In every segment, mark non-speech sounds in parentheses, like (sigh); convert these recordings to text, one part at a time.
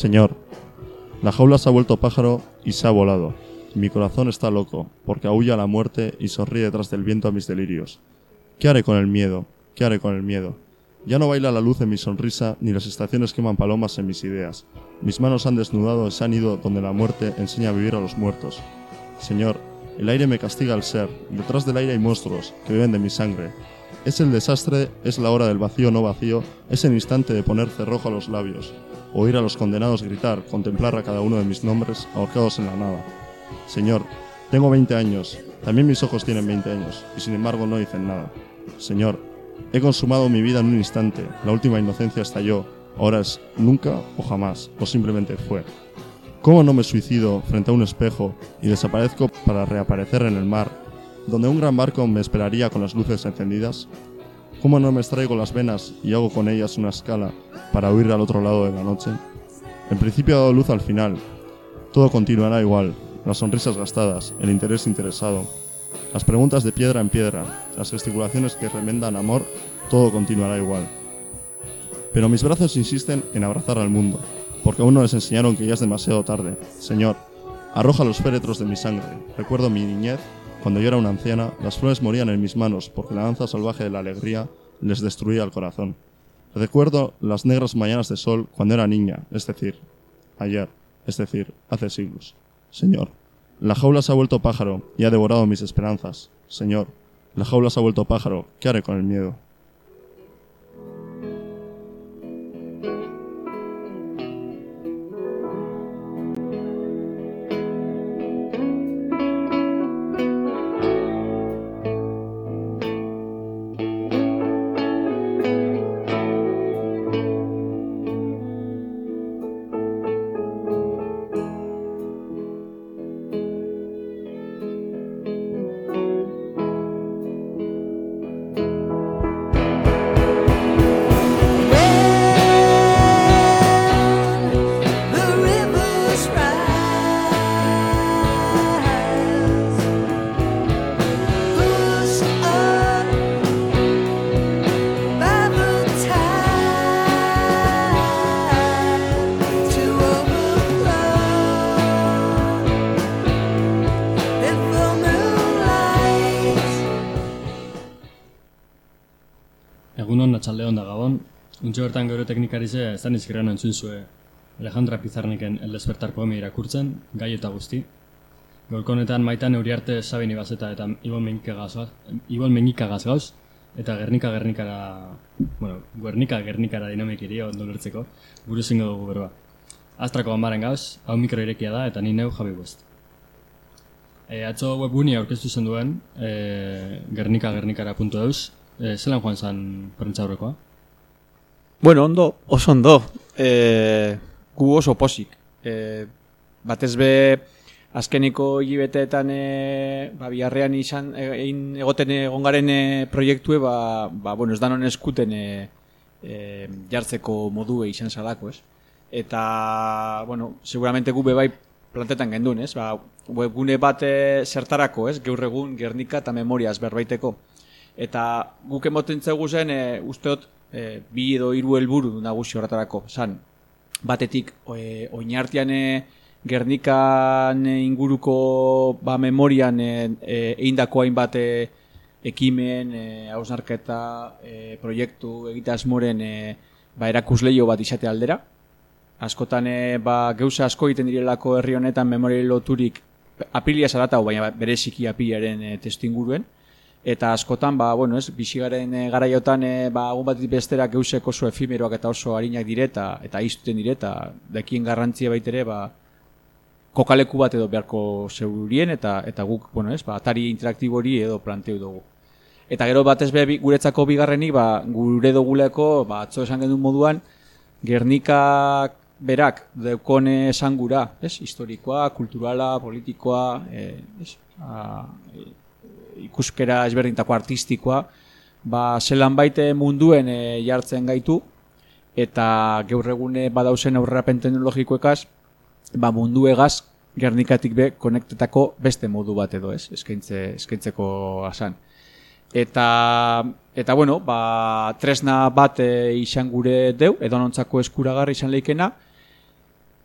Señor, la jaula se ha vuelto pájaro y se ha volado. Mi corazón está loco, porque aúlla la muerte y sonríe detrás del viento a mis delirios. ¿Qué haré con el miedo? ¿Qué haré con el miedo? Ya no baila la luz en mi sonrisa, ni las estaciones queman palomas en mis ideas. Mis manos han desnudado y se han ido donde la muerte enseña a vivir a los muertos. Señor, el aire me castiga al ser, detrás del aire hay monstruos que beben de mi sangre. Es el desastre, es la hora del vacío no vacío, es el instante de poner cerrojo a los labios, oír a los condenados gritar, contemplar a cada uno de mis nombres ahorcados en la nada. Señor, tengo 20 años, también mis ojos tienen 20 años, y sin embargo no dicen nada. Señor, he consumado mi vida en un instante, la última inocencia estalló, ahora es nunca o jamás, o simplemente fue. ¿Cómo no me suicido frente a un espejo y desaparezco para reaparecer en el mar, donde un gran barco me esperaría con las luces encendidas? ¿Cómo no me extraigo las venas y hago con ellas una escala para huir al otro lado de la noche? En principio ha dado luz al final. Todo continuará igual, las sonrisas gastadas, el interés interesado, las preguntas de piedra en piedra, las gesticulaciones que remendan amor, todo continuará igual. Pero mis brazos insisten en abrazar al mundo, porque aún no les enseñaron que ya es demasiado tarde. Señor, arroja los féretros de mi sangre. Recuerdo mi niñez, cuando yo era una anciana, las flores morían en mis manos porque la danza salvaje de la alegría les destruía el corazón. Recuerdo las negras mañanas de sol cuando era niña, es decir, ayer, es decir, hace siglos. Señor, la jaula se ha vuelto pájaro y ha devorado mis esperanzas. Señor, la jaula se ha vuelto pájaro, ¿qué haré con el miedo? Bertan geure teknikari ze zan izkera entzun zue Alejandra Pizarniken El Despertar poemi irakurtzen, gai eta guzti. Gaurko honetan maitan Euriarte Sabini Bazeta eta Ibon Meñika gauz, Ibon Meñika gauz, eta Gernika Gernikara, bueno, Gernika Gernikara dinamikiri ondo lertzeko, gure zingo dugu berba. Astrako ganbaren gauz, hau mikro irekia da eta ni neu Javi West. E, atzo webgunia aurkeztu zen duen, e, gernikagernikara.eus, e, zelan joan zen prentza? Bueno, ondo, oso ondo. E, gu oso posik. E, batez be, azkeniko hilabeteetan e, ba, biharrean izan, e, egin egoten egon garen e, proiektue, ba, ba, bueno, ez danon eskuten e, e, jartzeko modue izan salako, ez? Eta, bueno, seguramente gu bebai plantetan gendun, ez? Ba, webgune bat e, zertarako, ez? Gaur egun Gernika eta Memoriaz berbaiteko. Eta guk emoten zegu zen, e, usteot, e, bi edo hiru helburu nagusi horretarako. San, batetik, e, oinartian e, Gernikan inguruko ba, memorian e, e, eindako hainbat e, ekimen, hausnarketa, e, proiektu, egitasmoren e, ba, erakusleio bat izate aldera. Askotan ba, geuza asko egiten direlako herri honetan memoriai loturik apilia zaratau, baina bereziki apiliaren e, testu inguruen. Eta askotan, ba, bueno, ez, bisigaren e, garaiotan, e, ba, agun bat bestera geusek oso efimeroak eta oso harinak direta, eta iztuten direta, dakien garrantzia baitere, ba, kokaleku bat edo beharko zeurien, eta eta guk, bueno, ez, ba, atari interaktibo hori edo planteu dugu. Eta gero batez be guretzako bigarrenik, ba, gure duguleko, ba, atzo esan genuen moduan, Gernikak berak deukone esangura, ez? Historikoa, kulturala, politikoa, e, ez? A, e, ikuskera ezberdintako artistikoa, ba, zelan baite munduen e, jartzen gaitu, eta gaur egune badauzen aurrerapen teknologikoekaz, ba, mundu egaz Gernikatik be konektetako beste modu bat edo, ez? Eskaintze, eskaintzeko asan. Eta, eta bueno, ba, tresna bat e, izan gure deu, edonontzako eskuragarri izan leikena,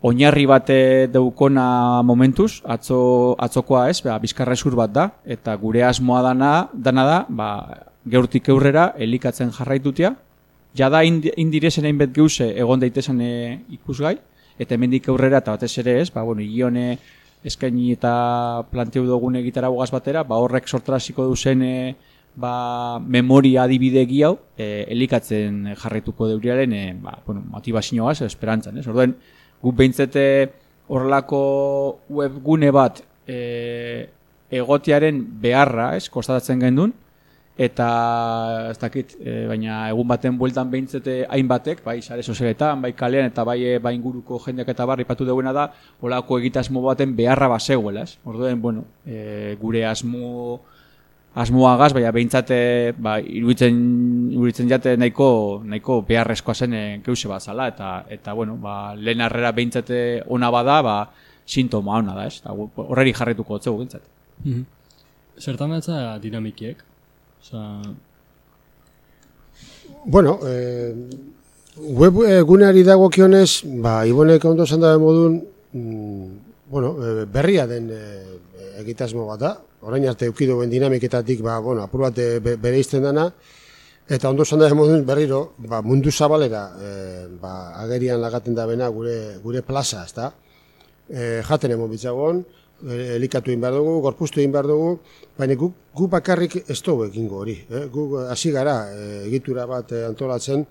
oinarri bate deukona momentuz, atzo, atzokoa ez, ba, bizkarrezur bat da, eta gure asmoa dana, dana da, ba, geurtik eurrera elikatzen jarraitutia, jada indi, indirezen hainbet geuse egon daitezen e, ikusgai, eta hemendik aurrera eta batez ere ez, ba, bueno, ione eskaini eta planteu dugun egitara bogaz batera, ba, horrek sortaraziko duzen e, ba, memoria adibide hau e, elikatzen jarraituko deuriaren e, ba, bueno, motivazioaz, esperantzan, ez? Orduen, guk behintzete horrelako webgune bat e, egotiaren beharra, ez, kostatatzen gendun, eta ez dakit, e, baina egun baten bueltan behintzete hainbatek, bai sare sozialetan, bai kalean eta bai, bai inguruko jendeak eta barri patu duena da, holako egitasmo baten beharra basegoela, ez? Orduen, bueno, e, gure asmo asmoagaz, baina behintzate ba, iruditzen, iruditzen jate nahiko, nahiko beharrezkoa zen e, geuse bat zala, eta, eta bueno, ba, lehen harrera behintzate ona bada, ba, sintoma ona da, ez? Eta horreri jarretuko gotzegu behintzate. Mhm. Zertan datza dinamikiek? Osa, Bueno, eh, web eh, guneari dagokionez, ba, Ibonek ondo esan dabe modun, mm, bueno, eh, berria den eh, egitasmo bat da. Orain arte eukidu ben dinamiketatik, ba, bueno, apur bat eh, be, bere izten dana, eta ondo esan dabe modun berriro, ba, mundu zabalera, eh, ba, agerian lagaten da bena gure, gure plaza, ezta? e, jaten emon bitzagon, e, elikatu egin behar dugu, gorpuztu egin behar dugu, baina gu, gu bakarrik ez dugu egingo hori. Eh? Gu hasi gara e, egitura bat e, antolatzen,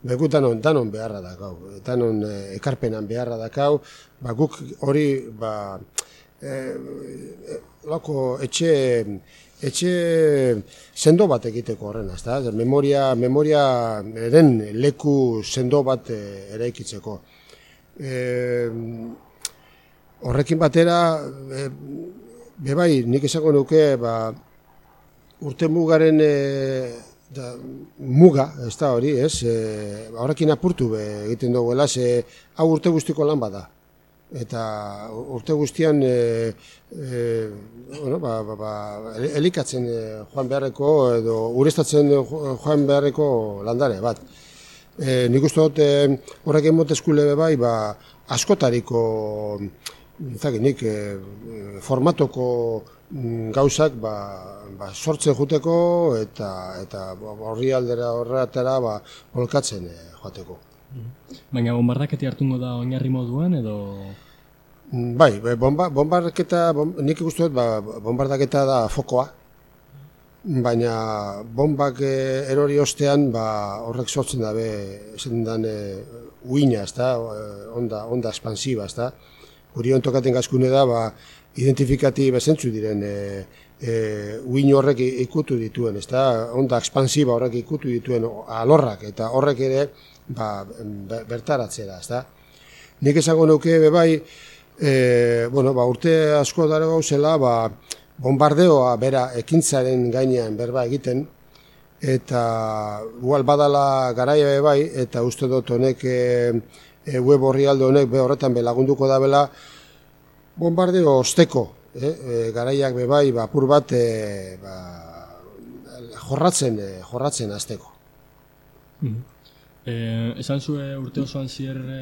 Begu danon, danon beharra dakau, danon e, ekarpenan beharra dakau, ba, guk hori, ba, e, e, lako etxe, etxe sendo bat egiteko horren, ezta? Memoria, memoria eren leku sendo bat e, eraikitzeko. E, horrekin batera, e, bebai, nik esango nuke, ba, urte mugaren e, da, muga, ez da hori, ez? E, horrekin apurtu be, egiten duguela, ze hau urte guztiko lan bada. Eta urte guztian e, e, bueno, ba, ba, ba, elikatzen e, joan beharreko edo urestatzen jo- joan beharreko landare bat. E, nik uste dut e, horrekin monteskule be bai, ba, askotariko ezagik nik e, formatoko mm, gauzak ba, ba, sortzen juteko eta eta horri aldera horretara ba, bolkatzen e, joateko. Baina bombardaketi hartungo da oinarri moduan edo... Mm, Bai, be- bomba, bombardaketa, bom, nik ikustu dut, ba, bombardaketa da fokoa, baina bombak eh, erori ostean, ba, horrek sortzen dabe, esaten dan, e, uina, ez da, eh, onda, onda expansiba, ez da. Guri ontokaten gazkune da, ba, identifikati bezentzu diren, e, e, uin horrek ikutu dituen, ez da, onda expansiba horrek ikutu dituen alorrak, eta horrek ere, ba, be- bertaratzera, ez da. Nik esango nuke be bai, e, bueno, ba, urte asko dara gauzela, ba, bombardeoa bera ekintzaren gainean berba egiten, eta igual badala garaia be bai, eta uste dut honek e, e, web horri honek be horretan be lagunduko da bela, bombardeo osteko, eh? e, garaiak be bai, ba, apur bat, e, ba, jorratzen, e, jorratzen azteko. E, esan zue urte osoan zier e,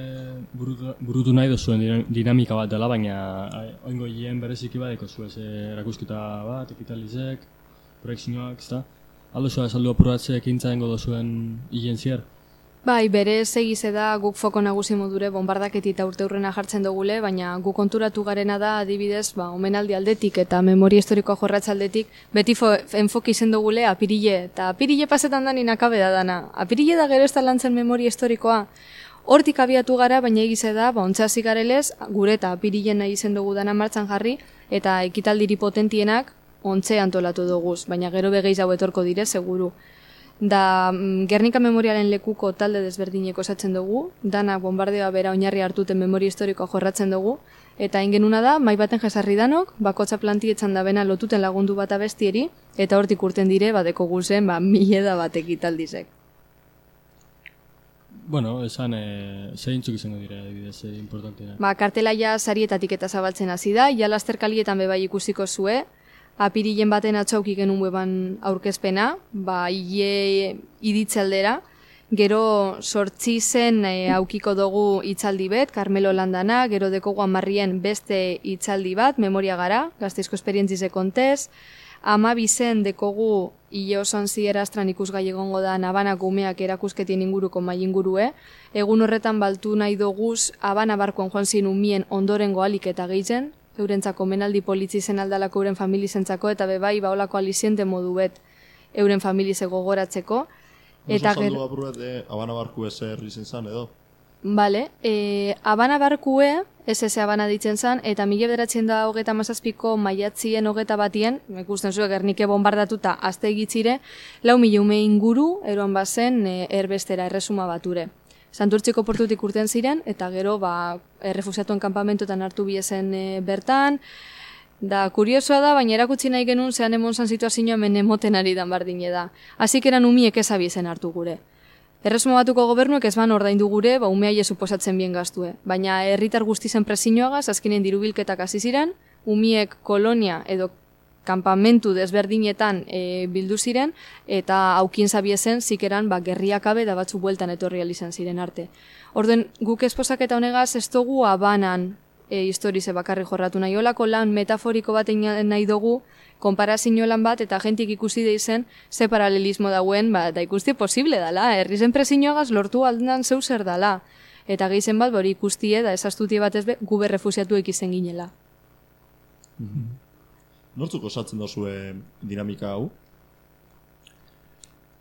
burutu, burutu nahi duzuen dina- dinamika bat dela, baina ai, oingo hien bereziki badeko zuen ze erakusketa bat, ekitalizek, proiektzioak, ezta? Aldo zua esaldu apuratze ekintza dengo duzuen hien zier? Bai, berez egize da guk foko nagusi modure bombardaketi eta urte hurrena jartzen dugule, baina guk konturatu garena da adibidez, ba, omenaldi aldetik eta memoria historikoa jorratze aldetik, beti fo, enfoki izen dugule apirile, eta apirile pasetan da nina da dana. Apirile da gero ez da lantzen memoria historikoa. Hortik abiatu gara, baina egize da, ba, ontsa hasi garelez, gure eta apirilen nahi izen dugu dana martxan jarri, eta ekitaldiri potentienak ontze antolatu duguz, baina gero begeiz hau etorko dire, seguru da mm, Gernika memorialen lekuko talde desberdinek osatzen dugu, dana bombardeoa bera oinarri hartuten memoria historikoa jorratzen dugu, eta ingenuna da, mai baten jesarri danok, bakotza plantietzan da bena lotuten lagundu bat abestieri, eta hortik urten dire, badeko guzen, ba, mileda batek italdizek. Bueno, esan e, zeintzuk izango dira, adibidez, e, importanteena. Ba, kartela ja sarietatik eta zabaltzen hasi da, ja lasterkalietan bebai ikusiko zue, apirilen baten atxauki genuen weban aurkezpena, ba, hile iditze aldera, Gero sortzi zen e, aukiko dugu hitzaldi bet, Carmelo Landana, gero dekogu amarrien beste hitzaldi bat, memoria gara, gazteizko esperientzize kontez, ama bizen dekogu hile oson zieraztran ikusgai egongo da nabanak umeak erakusketien inguruko mai ingurue, egun horretan baltu nahi doguz abana barkoan joan zin umien ondorengo alik eta gehitzen, eurentzako menaldi politzi zen aldalako euren familizentzako, eta bebai baolako aliziente modu bet euren familize gogoratzeko, Eta gero... gero... apurret, eh, abana barku ez herri zen edo. Bale, e, abana barkue, SS abana ditzen zan, eta mila bederatzen da hogeta mazazpiko maiatzien hogeta batien, ikusten zuen Gernike bombardatuta azte egitzire, lau mila ume inguru, eroan bazen, e, erbestera, erresuma bature. Santurtziko portutik urten ziren, eta gero, ba, errefusiatuen kanpamentotan hartu biezen e, bertan, Da, kuriosoa da, baina erakutsi nahi genuen zehan emon zan situazioa hemen emoten ari dan bardine da. Hasik eran umiek ezabizen hartu gure. Erresuma batuko gobernuek ez ban ordaindu gure, ba umeaie suposatzen bien gaztue. Baina herritar guztizen presinioagaz, azkenen dirubilketak hasi ziren, umiek kolonia edo kanpamentu desberdinetan e, bildu ziren, eta aukien zabiezen zikeran ba, gerriakabe da batzu bueltan etorri izan ziren arte. Orden, guk esposak eta honegaz ez dugu abanan e, historize bakarri jorratu nahi olako lan metaforiko bat nahi dugu, konparazio lan bat eta jentik ikusi deizen ze paralelismo dauen, ba, da ikusti posible dala, herrizen presinioagaz lortu aldan zeu zer dala. Eta gehizen bat hori ikustie da esastutie batez be gube refusiatuek izen ginela. Nortzuk osatzen dozue dinamika hau?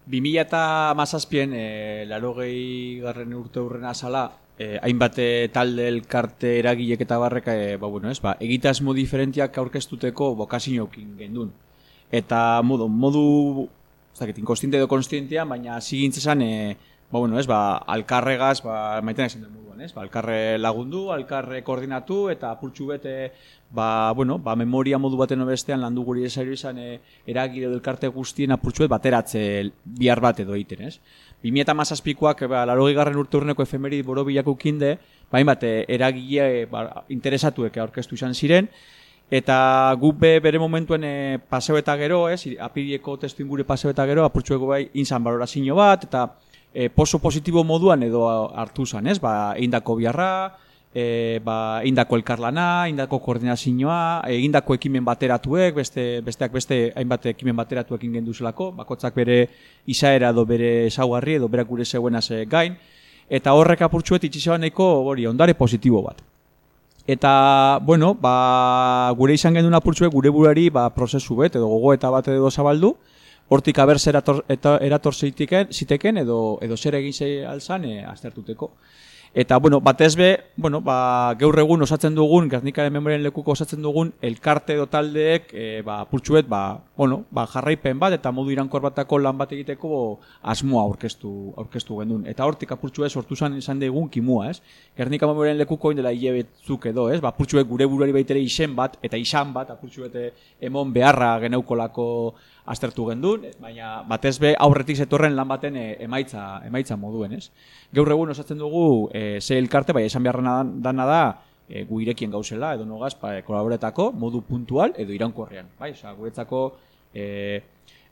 2000 eta mazazpien, e, laro garren urte hurrena azala, e, hainbat eh, talde elkarte eragilek eta barreka, e, ba, bueno, ez, ba, egitasmo diferentiak aurkeztuteko bokazinokin gendun. Eta modu, modu ez dakit, inkonstiente edo konstientia, baina zigintzezan, e, ba, bueno, ez, ba, alkarregaz, ba, maiten esan den moduan, ez, ba, alkarre lagundu, alkarre koordinatu, eta apurtxu bete, ba, bueno, ba, memoria modu baten bestean landu guri esairo izan e, eragile edo elkarte guztien apurtxu bet bateratze bihar bat edo egiten, ez? 2008koak, ba, laro garren urte urneko efemeri borobilak ukinde, bain bat, e, eragile ba, interesatuek aurkeztu izan ziren, Eta gu be bere momentuen e, paseo eta gero, ez, apirieko testu ingure paseo eta gero, apurtxueko bai inzan balorazio bat, eta e, poso positibo moduan edo hartu zan, ez, ba, eindako biharra, e, ba, indako elkarlana, indako koordinazioa, egindako ekimen bateratuek, beste, besteak beste hainbat ekimen bateratuekin gendu zelako, bakotzak bere izaera edo bere esaugarri edo berak gure zeuenaz e, gain, eta horrek apurtxuet itxizean nahiko hori, ondare positibo bat. Eta, bueno, ba, gure izan gendun apurtzuek gure burari ba, prozesu bet, edo gogo eta bat edo zabaldu, hortik aber zer erator, erator ziteken, edo, edo zer egin zei alzan e, aztertuteko. Eta, bueno, batez be, bueno, ba, gaur egun osatzen dugun, Gernikaren memorian lekuko osatzen dugun, elkarte edo taldeek, e, ba, pultsuet, ba, bueno, ba, jarraipen bat, eta modu irankor batako lan bat egiteko asmoa aurkeztu, aurkeztu gendun. Eta hortik apurtxuet sortu zan izan dugun kimua, ez? Gernika memorian lekuko indela hilebetzuk edo, ez? Ba, apurtxuet gure buruari baitere isen bat, eta isan bat, apurtxuet emon beharra geneukolako aztertu gendun, baina batez be aurretik zetorren lan baten e, emaitza, emaitza moduen, ez? Gaur egun osatzen dugu e, ze elkarte, bai esan beharrena dana da, e, gu gauzela, edo nogaz, ba, kolaboretako, modu puntual, edo iraunkorrean, bai? Osa, guretzako, e,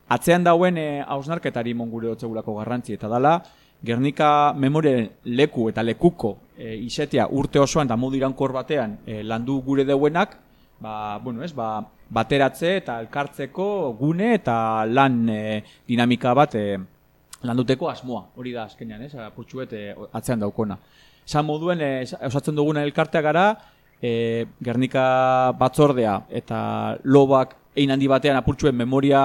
atzean dauen e, hausnarketari mon gure otzegulako garrantzi, eta dala, Gernika memorien leku eta lekuko e, izetea urte osoan da modu iraunkor batean e, landu gure deuenak, ba, bueno, ez, ba, bateratze eta elkartzeko gune eta lan e, dinamika bat e, landuteko asmoa. Hori da azkenean, ez? Apurtxuet e, atzean daukona. Esan moduen, e, osatzen duguna elkartea gara, e, Gernika batzordea eta lobak egin handi batean apurtxuen memoria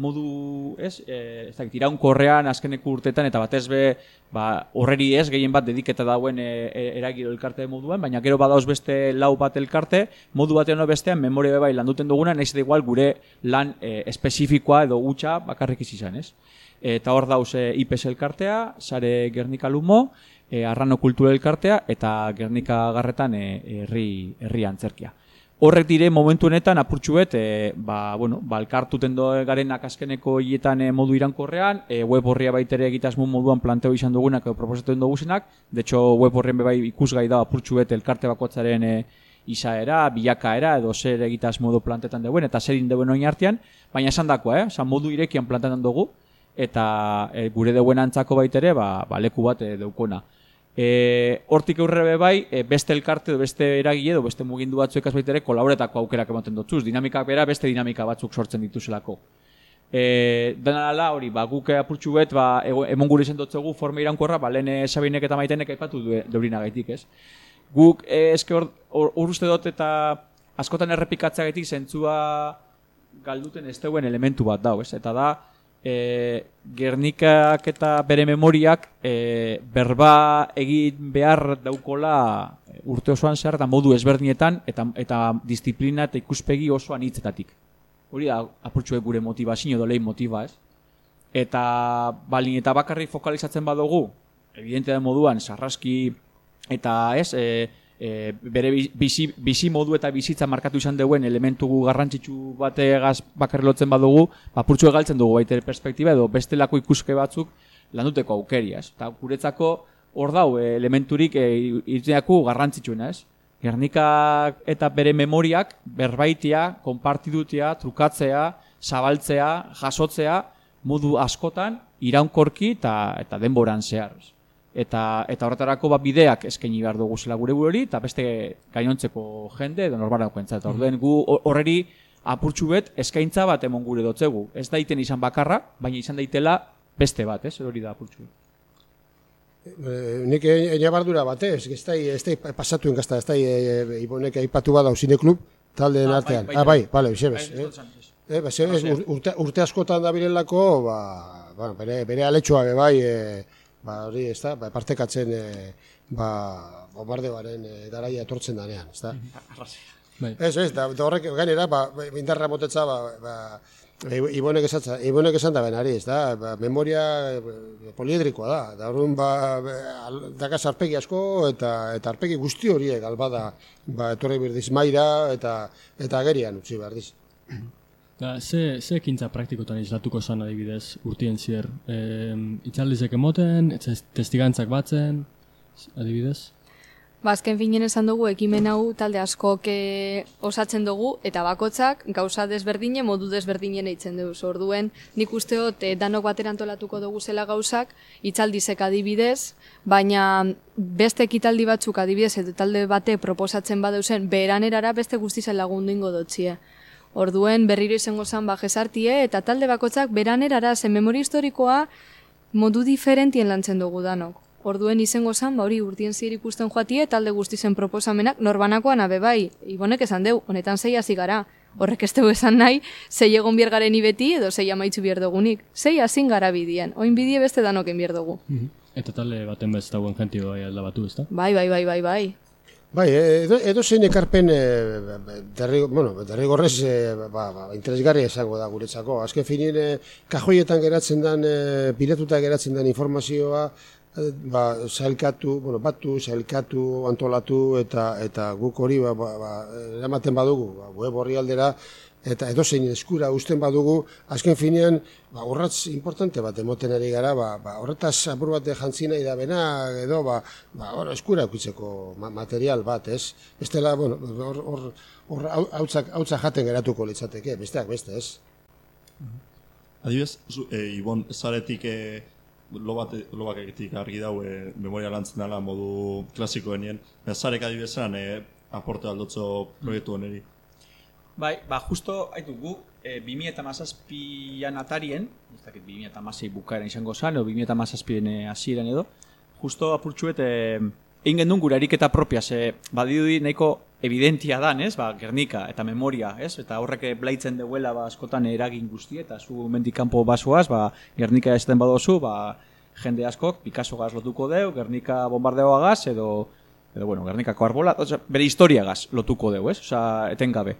modu, ez, e, ez dakit, iraunkorrean azkeneko urtetan eta batez be, ba, horreri ez, gehien bat dediketa dauen e, e, eragiro elkarte moduan, baina gero badauz beste lau bat elkarte, modu batean o bestean memoria bai landuten duguna, nahiz da igual gure lan e, espezifikoa edo gutxa bakarrik izan, ez? Eta hor dauz e, IPS elkartea, sare Gernika Lumo, e, Arrano Kultura elkartea eta Gernika Garretan herri herri antzerkia. Horrek dire momentu honetan apurtxuet, e, ba, bueno, ba, elkartuten do garenak azkeneko hietan e, modu irankorrean, e, web horria baitere egitasmo moduan planteo izan dugunak edo proposatuen duguzenak, de hecho web horrien bebai ikusgai da apurtxuet elkarte bakotzaren e, izaera, bilakaera edo zer egitas modu plantetan duen eta zer indeuen oin artean, baina esan dakoa, eh? Esan modu irekian plantetan dugu, eta e, gure deuen antzako baitere ba, ba, leku bat e, deukona. E, hortik aurrebe bai, e, beste elkarte edo beste eragile edo beste mugindu batzuek ez baitere kolaboretako aukerak ematen dutuz. Dinamikak bera beste dinamika batzuk sortzen dituzelako. E, dena dela hori, ba, guk apurtxu bet, ba, emon gure izen dutzugu forma irankorra, ba, lehen eh, Sabinek eta Maitenek aipatu du, deurinagaitik, ez? Guk e, eske hor, hor, uste dut eta askotan errepikatzeagatik zentzua galduten ez elementu bat dau, ez? Eta da, e, Gernikak eta bere memoriak e, berba egin behar daukola urte osoan zehar eta modu ezberdinetan eta, eta disiplina eta ikuspegi osoan hitzetatik. Hori da, apurtxue gure motivazio edo lehin motiva, ez? Eta balin eta bakarri fokalizatzen badugu, evidente den moduan, sarraski eta ez, e, e, bere bi- bizi, bizi modu eta bizitza markatu izan duen elementu garrantzitsu bategaz bakarri lotzen badugu, apurtxue galtzen dugu baita perspektiba edo bestelako ikuske batzuk landuteko aukeria, ez? Eta guretzako hor dau e, elementurik e, irteako garrantzitsuena, ez? Gernika eta bere memoriak berbaitia, konpartidutea, trukatzea, zabaltzea, jasotzea, modu askotan, iraunkorki eta, eta denboran zehar. ez. Eta, eta horretarako bat bideak eskaini behar dugu zela gure bururi, eta beste gainontzeko jende edo norbarako entzat. Orduen gu hor- horreri apurtxu bet eskaintza bat emon gure dotzegu. Ez daiten izan bakarra, baina izan daitela beste bat, ez? Hori da apurtxu. E, nik einabardura bate, ez, ez da, ez da pasatu engazta, ez da, e, ibonek aipatu bada usine klub taldeen Ah, bai, artean. bai, ah, bai, bai. bale, xebez. Eh? Eh, ba, urte, urte askotan da birelako, ba, bueno, bere, bere aletxoa be bai, e, ba, hori, ez da, ba, partekatzen, e, ba, bombardeoaren e, garaia etortzen danean, ez da. Bai. Ez, ez, da, da horrek gainera, ba, indarra motetza, ba, ba, I- Ibonek esatza, Ibonek esan da benari, ez da, ba, memoria eh, poliedrikoa da, da orduan ba, al- dakaz arpegi asko eta eta arpegi guzti horiek albada ba, etorri birdiz maira eta eta agerian utzi behar diz. Da, ze, ze ekintza praktikotan islatuko zan adibidez urtien zier? E, itxaldizek emoten, testigantzak batzen, adibidez? Ba, azken finen esan dugu ekimen hau talde askok e, osatzen dugu eta bakotzak gauza desberdine modu desberdinen eitzen dugu. Orduen nik usteot e, danok batera antolatuko dugu zela gauzak itzaldizek adibidez, baina beste ekitaldi batzuk adibidez edo talde bate proposatzen badeuzen beranerara beste guztizen lagundu ingo dotzie. Orduen berriro izango zan ba jesartie eta talde bakotzak beranerara zen memoria historikoa modu diferentien lantzen dugu danok. Orduen izango zan, ba hori urtien zier ikusten joatie, talde guztizen proposamenak norbanakoan abe bai, ibonek esan deu, honetan zei hasi gara. Horrek ez dugu esan nahi, zei egon bier garen beti edo zei amaitzu bier dugunik. Zei hazin gara bidien, oin bidie beste danoken bier dugu. Eta talde baten bez dagoen jenti bai aldabatu, ezta? Bai, bai, bai, bai, bai. Bai, e, edo, edo zein ekarpen e, derri, bueno, derrigorrez e, ba, ba, interesgarria izango da guretzako. Azken finin e, kajoietan geratzen den, e, pilatuta geratzen den informazioa, e, ba, zailkatu, bueno, batu, zailkatu, antolatu, eta eta guk hori ba, ba, ba, eramaten badugu, ba, web horri aldera, eta edozein eskura usten badugu, azken finean, ba, urratz importante bat emoten ari gara, ba, ba, horretaz apur bat jantzi nahi da edo, ba, ba, hor eskura eukitzeko ma material bat, ez? Bestela, bueno, hor, hor, hor hau- hautzak, hautzak jaten geratuko litzateke, besteak beste, ez? Adibidez, zu, e, Ibon, zaretik e, lo bat, lo baketik argi dau e, memoria lantzen dela modu klasikoenien. Zarek adibidezan e, aporte aldotzo proiektu honeri. Bai, ba, justo, haitu, gu, e, 2008an atarien, ez dakit 2008 bukaeran izango zan, edo 2008an hasieran edo, justo apurtxuet, e, egin gendun gure ariketa propia, ze, badirudi nahiko evidentia dan, ez, ba, Gernika eta memoria, ez, eta horrek blaitzen deuela, ba, askotan eragin guzti, eta zu mendik kanpo basoaz, ba, Gernika ez den badozu, ba, jende askok, Picasso gaz lotuko deu, Gernika bombardeoa gaz, edo, edo, bueno, Gernikako arbola, osea, bere historia gaz lotuko deu, ez, osea, etengabe.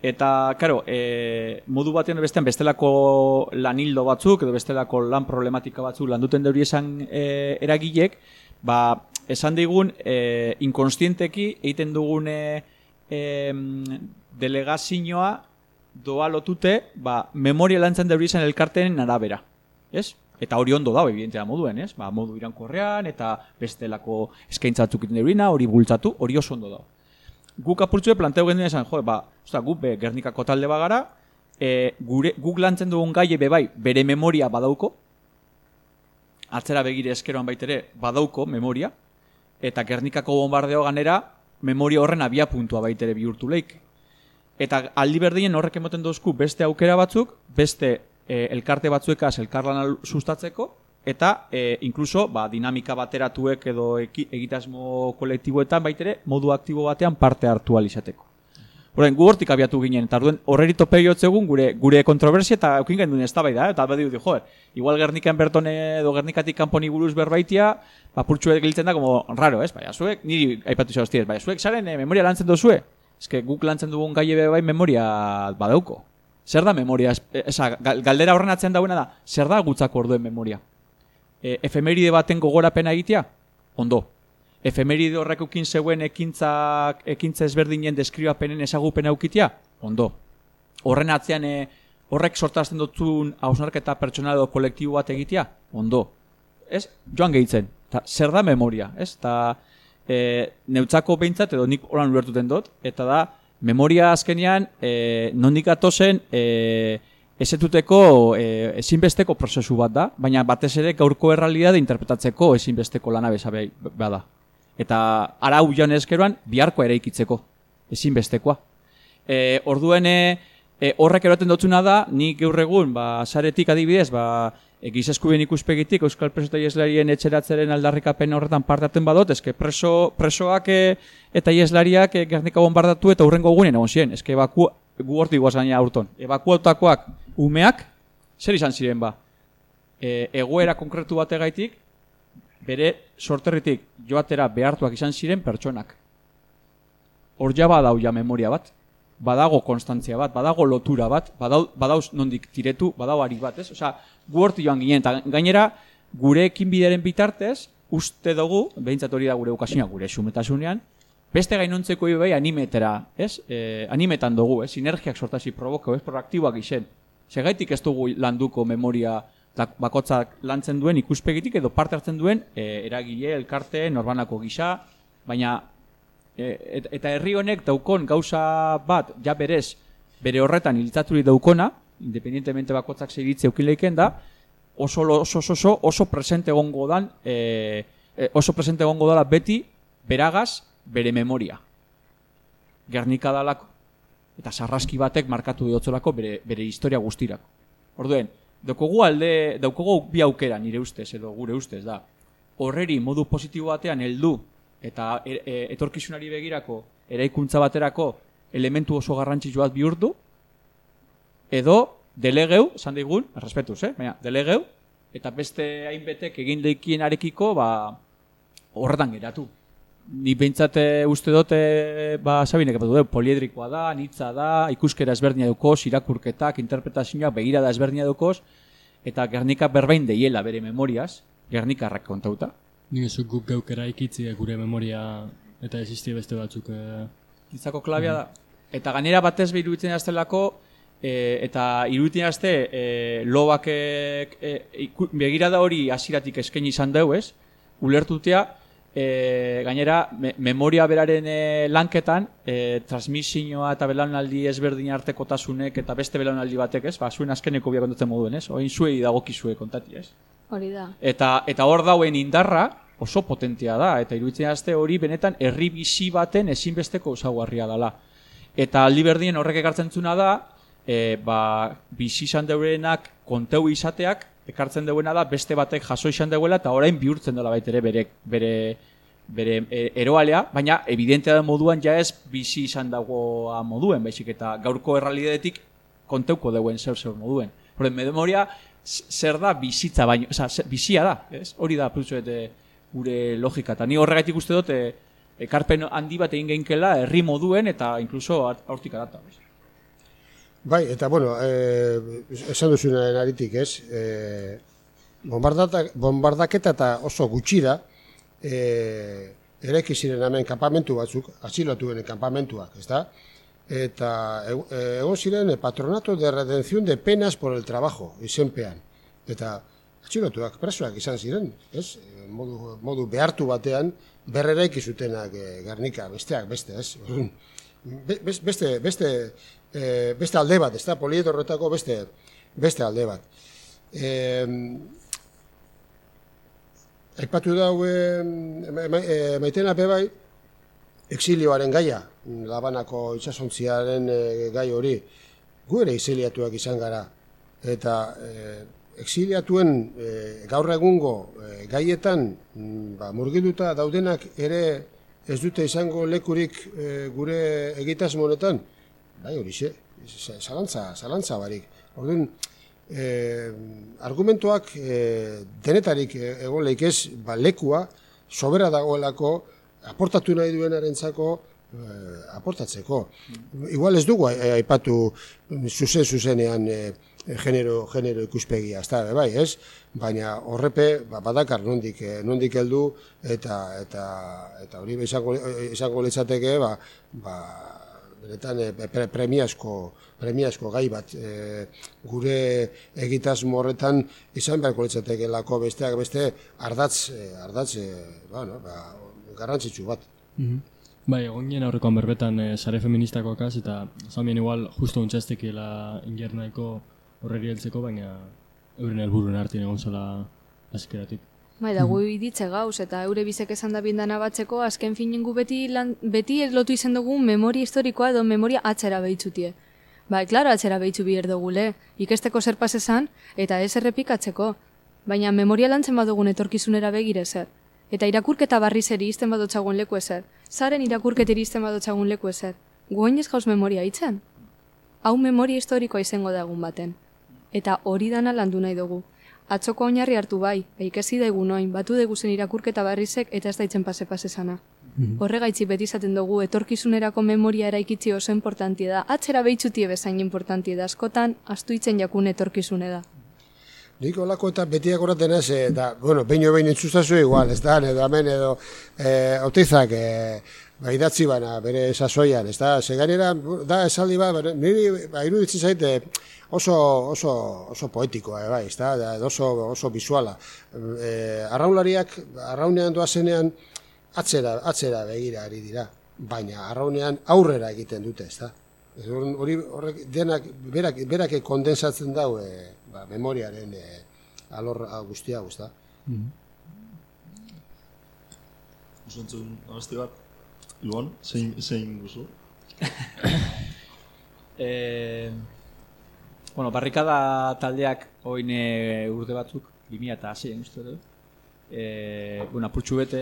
Eta, karo, e, modu batean bestean bestelako lanildo batzuk edo bestelako lan problematika batzuk landuten deuri esan e, eragilek, ba, esan digun, e, inkonstienteki egiten dugun e, delegazioa doa lotute, ba, memoria lantzen deuri esan elkarteen arabera. Ez? Eta hori ondo dago, evidentea moduen, ez? Ba, modu irankorrean, eta bestelako eskaintza batzuk egiten deurina, hori bultzatu, hori oso ondo dago guk apurtzue planteo genuen esan, jo, ba, osta, guk be, Gernikako talde bagara, e, gure, guk lantzen dugun gai ebe bai, bere memoria badauko, atzera begire eskeroan baitere badauko memoria, eta Gernikako bombardeo ganera memoria horren abia puntua baitere bihurtu leik. Eta aldi berdinen horrek emoten dozku beste aukera batzuk, beste e, elkarte batzuekaz elkarlana sustatzeko, eta e, inkluso ba, dinamika bateratuek edo egitasmo kolektiboetan baitere modu aktibo batean parte hartu ahal izateko. Horren, gu hortik abiatu ginen, eta orduen horreri tope jotzegun gure, gure kontroversia eta aukin genduen ez da da, eta badi di, joder, igual Gernikan bertone edo Gernikatik kanponi buruz berbaitia, ba, purtsu giltzen da, como raro, ez? Baina, zuek, niri aipatu zau hostiez, baina, zuek zaren eh, memoria lantzen dozue? Que guk lantzen dugun gai bai memoria badauko. Zer da memoria? Eh, Esa, gal- galdera horren atzen dauena da, zer da gutzako orduen memoria? E, efemeride baten gogorapena egitea? Ondo. Efemeride horrek ukin zeuen ekintzak, ekintza ezberdinen deskribapenen ezagupena ukitea? Ondo. Horren atzean e, horrek sortarazten dutzun hausnarketa pertsonal edo kolektibo bat egitea? Ondo. Ez? Joan gehitzen. Ta, zer da memoria? Ez? Ta, e, neutzako behintzat edo nik horan ulertuten dut, eta da, memoria azkenean e, nondik atozen e, ezetuteko e, ezinbesteko prozesu bat da, baina batez ere gaurko errealidade interpretatzeko ezinbesteko lana bezabe bada. Eta ara joan eskeroan biharko eraikitzeko ezinbestekoa. E, orduen e, e, horrek eroten dotzuna da, nik gaur egun, ba, saretik adibidez, ba, e, gizeskubien ikuspegitik Euskal Preso eta Ieslarien etxeratzeren aldarrikapen horretan parte hartzen badot, eske preso, presoak e, eta Ieslariak e, Gernika bombardatu eta hurrengo egunen egon ziren, eske ebaku, gu hortik guaz gaina aurton. Ebakuatakoak umeak, zer izan ziren ba? E, egoera konkretu bategaitik, bere sorterritik joatera behartuak izan ziren pertsonak. Hor ja badau ja memoria bat, badago konstantzia bat, badago lotura bat, badau, badauz nondik tiretu, badau ari bat, ez? Osea, gu horti joan ginen, eta gainera, gure ekinbideren bitartez, uste dugu, behintzat hori da gure okazioa, gure xumetasunean, beste gainontzeko bai animetera, ez? E, animetan dugu, ez? Sinergiak sortasi provoko, ez? Proaktiboak izen. Segaitik ez dugu landuko memoria bakotzak lantzen duen ikuspegitik edo parte hartzen duen e, eragile, elkarte, norbanako gisa, baina e, et- eta herri honek daukon gauza bat, ja berez, bere horretan ilitzaturi daukona, independientemente bakotzak segitze eukileiken da, oso, oso, oso, oso, oso presente egongo dan, e, e, oso presente egongo dala beti, beragaz, bere memoria. Gernika dalako. Eta sarraski batek markatu diotzelako bere, bere historia guztirako. Orduen, daukogu alde, daukogu bi aukera nire ustez, edo gure ustez da. Horreri modu positibo batean heldu eta e, e, etorkizunari begirako eraikuntza baterako elementu oso garrantzitsu bat bihurtu, edo delegeu, esan digun, respetuz, eh? Baina, delegeu, eta beste hainbetek egin leikien arekiko, ba, horretan geratu. Ni behintzat eh, uste dut, eh, ba, sabinek epatu du, poliedrikoa da, nitza da, ikuskera ezberdina dukoz, irakurketak, interpretazioak, begirada ezberdina dukoz, eta Gernika berbain deiela bere memoriaz, Gernikarrak kontauta. Nik ez guk geuk eraikitzi gure memoria eta existi beste batzuk eh, Nitzako klabea da. Eta gainera batez be iruditzen aztelako, e, eta iruditzen azte e, lobak e, e, begirada hori hasiratik eskaini izan deu, ez? Ulertutea, e, gainera me, memoria beraren e, lanketan, e, transmisioa eta belaunaldi ezberdin artekotasunek eta beste belaunaldi batek, ez? Ba, zuen azkeneko biak kontatzen moduen, ez? Oin zuei dagokizue kontati, ez? Hori da. Eta, eta hor dauen indarra oso potentea da, eta iruditzen azte hori benetan herri bizi baten ezinbesteko osagarria dela. Eta aldi berdien horrek ekartzen zuna da, e, ba, bizi izan deurenak konteu izateak, ekartzen duena da beste batek jaso izan duela eta orain bihurtzen dela baitere bere, bere, bere e, eroalea, baina evidentea da moduan ja ez bizi izan dagoa moduen, baizik eta gaurko errealidadetik konteuko deuen zer zer moduen. Horren, memoria zer da bizitza baino, oza, bizia da, ez? Hori da, pultzuet, e, gure logika. Eta ni horregatik uste dut, e, ekarpen handi bat egin geinkela herri moduen eta inkluso arata. bez? Bai, eta bueno, eh, esan duzunaren aritik, ez? Eh, bombardata- bombardaketa eta oso gutxira eh, eraiki ziren hemen kanpamentu batzuk, atxilotuen kanpamentuak, ez da? Eta eh, egon ziren eh, patronato de redención de penas por el trabajo, izenpean. Eta atxilotuak presoak izan ziren, ez? Eh, Modu, modu behartu batean berreraiki zutenak eh, Gernika, besteak beste, ez? Be- bes- beste, beste, e, beste alde bat, ez da, poliedorretako beste, beste alde bat. E, aipatu dau e, ma, e, maitena be bai, exilioaren gaia, Labanako itsasontziaren e, gai hori. Gu ere exiliatuak izan gara. Eta e, exiliatuen e, gaur egungo e, gaietan mm, ba, murgilduta daudenak ere ez dute izango lekurik e, gure egitasmo honetan. Bai, horixe, zalantza, zalantza barik. Orduan, eh, argumentuak eh, denetarik egon leik ez, ba, lekua, sobera dagoelako, aportatu nahi duenarentzako eh, aportatzeko. Igual ez dugu eh, aipatu zuzen zuzenean eh, genero, genero ikuspegia, ez da, bai, ez? Baina horrepe, ba, badakar nondik, eh, nondik heldu eta eta eta hori izango izango litzateke, ba, ba benetan eh, pre, premiazko, premiazko gai bat e, gure egitasmo horretan izan beharko litzatekeelako besteak beste ardatz, ardatz e, bueno, ba, garrantzitsu bat. Bai, egon gien aurrekoan berbetan e, sare feministakoakaz eta zamien igual justo untxaztekiela ingernaiko horreri heltzeko, baina euren helburuen artien egon zola azkeratik. Bai, da gu iditze gauz, eta eure bizek esan da bindana batzeko, azken finen gu beti, lan, beti lotu izen dugu memoria historikoa edo memoria atzera behitzutie. Bai, klaro atzera behitzu biher dugule, ikesteko zer esan, eta ez errepikatzeko. Baina memoria lantzen badugun etorkizunera begire zer. Eta irakurketa barriz eri izten badotxagun leku ezer. Zaren irakurketeri izten badotxagun leku ezer. Guain ez gauz memoria itzen. Hau memoria historikoa izango da egun baten. Eta hori dana landu nahi dugu. Atzoko oinarri hartu bai, eikesi daigu noin, batu dugu zen irakurketa barrizek eta ez daitzen pase pase sana. Horregaitzi beti izaten dugu etorkizunerako memoria eraikitzi oso importantia da, atzera behitzutie bezain importantia da, askotan astu itzen jakun etorkizune da. Nik olako eta betiak horaten ez, eta, bueno, behin behin entzustazu igual, ez da, edo hemen edo, e, autizak, e, ba, idatzi bana, bere sasoian, ez da, seganera, da, esaldi ba, niri, ba, iruditzen zaite, oso, oso, oso poetikoa, e, bai, ez da, da, oso, oso visuala. E, arraunlariak, arraunean doazenean, atzera, atzera begira ari dira, baina arraunean aurrera egiten dute, ez da. Hori horrek denak berak berak kondensatzen dau e, ba, memoriaren e, alor hau guztia, ez da. Usuntzun abesti bat. Ibon, zein, zein duzu? (coughs) E, bueno, barrikada taldeak oin urte batzuk, 2000 eta hasien uste dut. E, bueno, apurtxu bete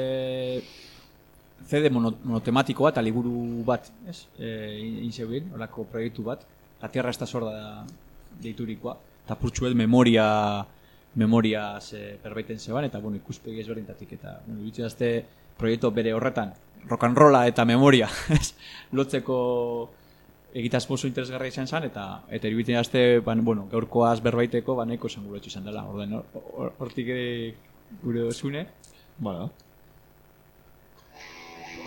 CD mono, monotematikoa eta liburu bat, ez? E, inzeubin, horako proiektu bat. La Tierra está sorda deiturikoa. Eta apurtxu bet memoria memoria ze perbaiten zeban, eta bueno, ikuspegi ezberdintatik. Eta, bueno, azte proiektu bere horretan, rock and rolla eta memoria, (laughs) ez? Lotzeko egitasmo oso interesgarria izan zen, eta eta iruditzen azte, ban, bueno, gaurkoaz berbaiteko, ba, nahiko esanguratsu izan dela. Orden, hor- hor- hortik ere gure osune. Bueno.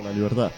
La libertad.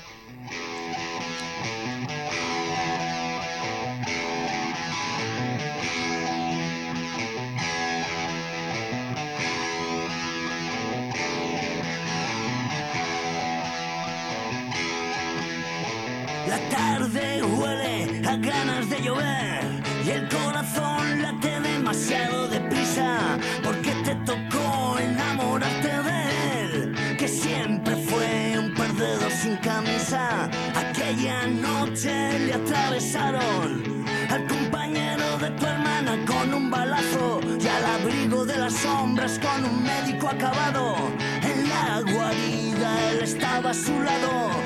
A su lado,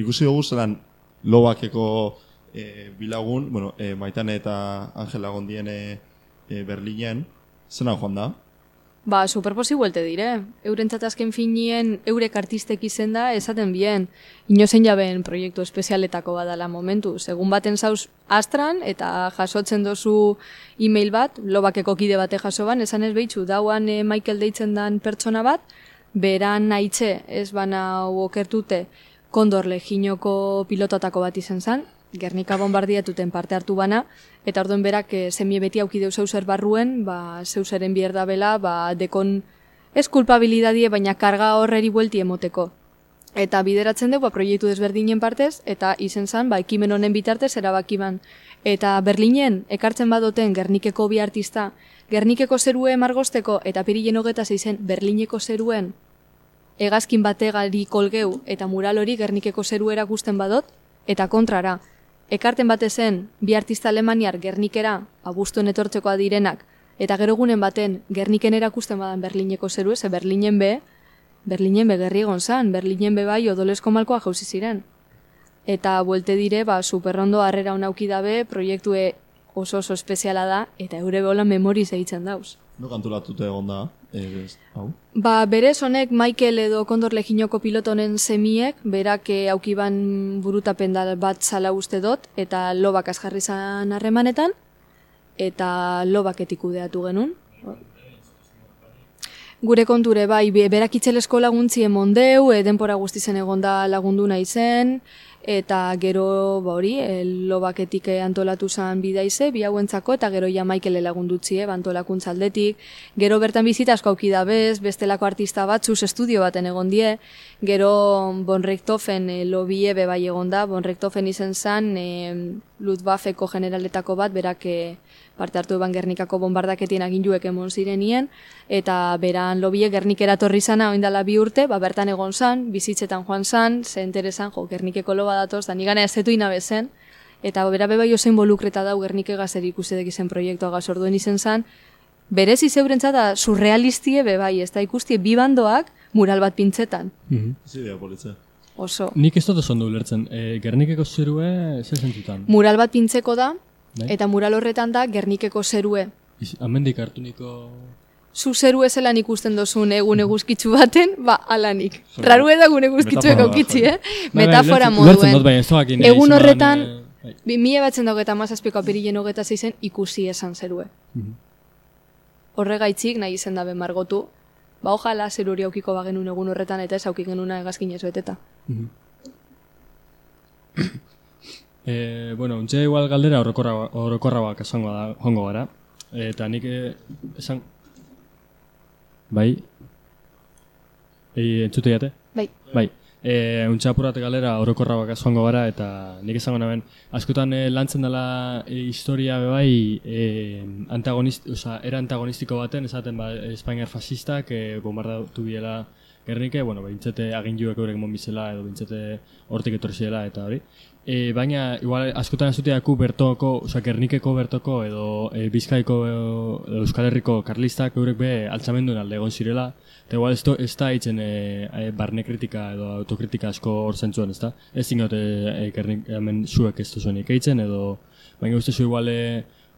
ikusi dugu zelan lobakeko e, bilagun, bueno, e, Maitane eta Angela gondien e, e, Berlinen, zelan joan da? Ba, superposi buelte dire. Eurentzat azken finien eurek artistek izen da esaten bien. Inozen jaben proiektu espezialetako badala momentu. Segun baten zauz astran eta jasotzen dozu e-mail bat, lobakeko kide bate jasoban, esan ez behitzu, dauan e, Michael deitzen dan pertsona bat, beran nahitze ez bana okertute kondor leginoko pilototako bat izen zan, Gernika bombardiatuten parte hartu bana, eta orduan berak e, semie beti auki deu zeuser barruen, ba, zeuseren bierda bela, ba, dekon ez kulpabilidadie, baina karga horreri buelti emoteko. Eta bideratzen dugu, ba, proiektu desberdinen partez, eta izen zan, ba, ekimen honen bitartez, erabakiban. Eta Berlinen, ekartzen badoten Gernikeko bi artista, Gernikeko zerue margosteko, eta pirilen hogeta zeizen Berlineko zeruen, hegazkin bategari kolgeu, eta mural hori Gernikeko zeru erakusten badot, eta kontrara, ekarten bate zen bi artista alemaniar Gernikera abustuen etortzekoa direnak eta gero egunen baten Gerniken erakusten badan Berlineko zeru ze Berlinen be Berlinen be gerri egon zan, Berlinen be bai odolesko malkoa jauzi ziren. Eta buelte dire, ba, superrondo harrera honauki dabe, proiektue oso oso espeziala da, eta eure behola memoriz egiten dauz. No kantulatute egon da, Ba, berez honek Michael edo Kondor Leginoko pilotonen semiek, berak eh, aukiban burutapen bat zala uste dot, eta lobak azjarri zan harremanetan, eta lobak etikudeatu genuen. Gure konture, bai, be- berak itzelesko laguntzi emondeu, e, denpora guztizen egonda lagundu nahi zen, eta gero, ba hori, e, lobaketik eh, antolatu zan bidaize, bi hauentzako, eta gero ja Michael lagundutzie, ba, antolakuntza aldetik, gero bertan bizita asko da bez, bestelako artista batzuz estudio baten egon die, gero Bon Rektofen e, lobie be bai egon da, Bon Rektofen izen zan, e, Luftwaffeko generaletako bat, berak parte hartu eban Gernikako bombardaketien aginduek emon zirenien, eta beran lobie Gernikera torri zana oindala bi urte, ba, bertan egon zan, bizitzetan joan zan, ze interesan, jo, Gernikeko loba datoz, da nigana ez zetu inabezen, eta bera bebai oso involukreta dau Gernike gazer ikusedek izen proiektua gaz orduen izen zan, berez izeurentzat da surrealistie bebai, ez da ikustie bi bandoak mural bat pintzetan. Ez idea politze. Oso. Nik ez dut oso ondo ulertzen. E, Gernikeko zerue, zer zentzutan? Mural bat pintzeko da, Bai. eta mural horretan da Gernikeko zerue. Iz- Amendik hartu niko... zu zeru ezelan ikusten dozun egun eguzkitzu baten, ba, alanik. Rarue da gune eguzkitzuek aukitzi, eh? Bai, bai, Metafora moduen. doakin, eh, Egun horretan, eh, bai. bi mila batzen dago eta mazazpiko apirilen hogeta zeizen ikusi esan zerue. Mhm. Horregaitzik nahi izen dabe margotu, ba, ojala zeru hori aukiko bagenun egun horretan eta ez aukik genuna egazkin ez beteta. E, bueno, untxe igual galdera orokorra, orokorra bak esango da, jongo gara. Eta nik eh, esan... Bai? Ei, entzute jate? Bai, Bai, e, untxe apurat galera orokorra bak joango gara, eta nik esango naben, askotan e, lantzen dela e, historia be bai, e, antagonist, oza, era antagonistiko baten, esaten ba, Espainiar fascistak e, bombardatu biela Gernike, bueno, bintzete aginduek eurek mon bizela, edo bintzete hortik etorri zirela, eta hori. E, baina, igual, askotan ez duteaku bertoko, oza, Gernikeko bertoko, edo e, Bizkaiko edo Euskal Herriko karlistak eurek be altzamenduen alde egon zirela, eta igual ez, ez da hitzen e, e, barne kritika edo autokritika asko hor zentzuen, ez da? Ez zingot e, e, Gernik, hemen zuek ez duzuen ikeitzen, edo, baina uste zu igual e,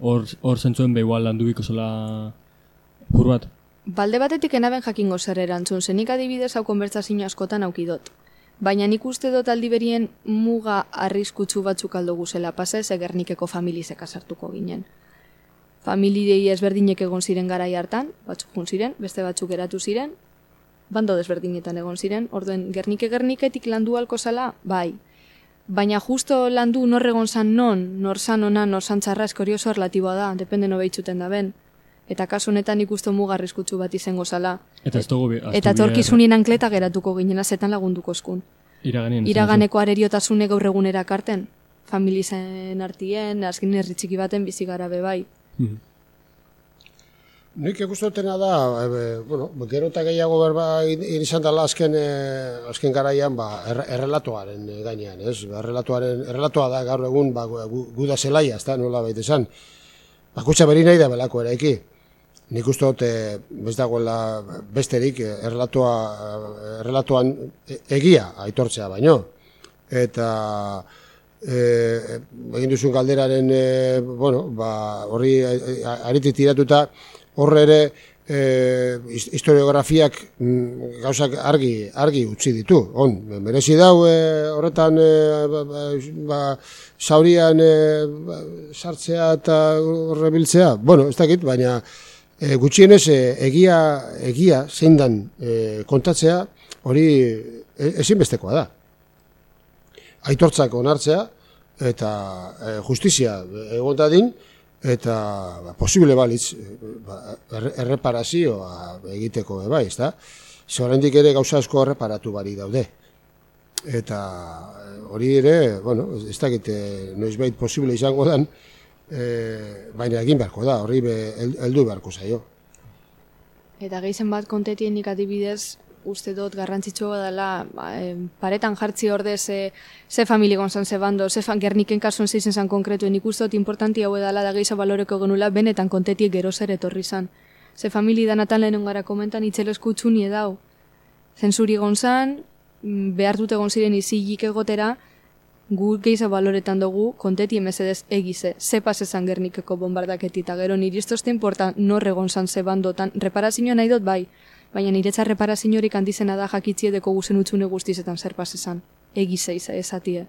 hor hor zentzuen be igual landu biko zola pur bat. Balde batetik enaben jakingo zer erantzun, zenik adibidez hau konbertsazio askotan aukidot. Baina nik uste dut aldi berien muga arriskutsu batzuk aldo guzela pasa ez egernikeko familizek sartuko ginen. Familiei ezberdinek egon ziren garai hartan, batzuk jun ziren, beste batzuk geratu ziren, bando desberdinetan egon ziren, orduen gernike gerniketik landu halko zala, bai. Baina justo landu nor egon zan non, nor zan ona, nor zan txarra eskori oso relatiboa da, depende no behitzuten da ben. Eta kasu honetan ikusto muga arriskutsu bat izango zala. Eta ez dugu... Eta torkizunin ankleta geratuko ginen zetan lagunduko eskun. Iraganien. Iraganeko areriotasune gaur egunera karten. Familizen artien, azken herritxiki baten bizi gara be bai. Mhm. Nik ikustotena da, e, bueno, gero eta gehiago berba izan dela azken, e, azken garaian ba, erre- errelatoaren e, gainean, ez? Ba, Errelatoaren, errelatoa da gaur egun ba, gu- gu- guda zelaia, ez da, nola baita esan. Bakutsa beri nahi da belako eraiki. Nik uste dut, e, bez dagoela besterik, e, errelatoa, e, errelatoan e- egia aitortzea baino. eta e, egin duzun galderaren e, bueno, ba, horri aritik tiratuta horre ere e, his- historiografiak mm, gauzak argi argi utzi ditu. On, merezi dau e, horretan e, ba, ba, ba, zaurian e, ba, sartzea eta horrebiltzea. Bueno, ez dakit, baina e, gutxienez e, egia egia zein dan e, kontatzea hori e, ezinbestekoa da. Aitortzak onartzea eta e, justizia egon dadin eta ba, posible balitz e, ba, erre- erreparazioa egiteko bai, ezta? Ze oraindik ere gauza asko erreparatu bari daude. Eta e, hori ere, bueno, ez- dakit noizbait posible izango dan, e, baina egin beharko da, horri heldu beharko zaio. Eta gehizen bat kontetienik adibidez, uste dut garrantzitsua dela ba, em, paretan jartzi orde ze, ze famili gonzan ze bando, ze fan, gerniken kasuan zeizen zan konkretuen dut importanti hau dela da gehiago baloreko genula benetan kontetiek gero zer etorri zan. Ze famili danatan lehenen gara komentan itxelesku txuni edau. Zentzuri gonzan, mm, behar dute gonziren izilik egotera, gu gehiago baloretan dugu konteti emezedez egize, ze pasezan gernikeko bombardaketi eta gero niri esto este importan nor egon zan ze bandotan, reparazioa nahi dut bai, baina niretza reparaziorik handizena da jakitziedeko guzen utxune guztizetan zer pasezan, egize iza esatie.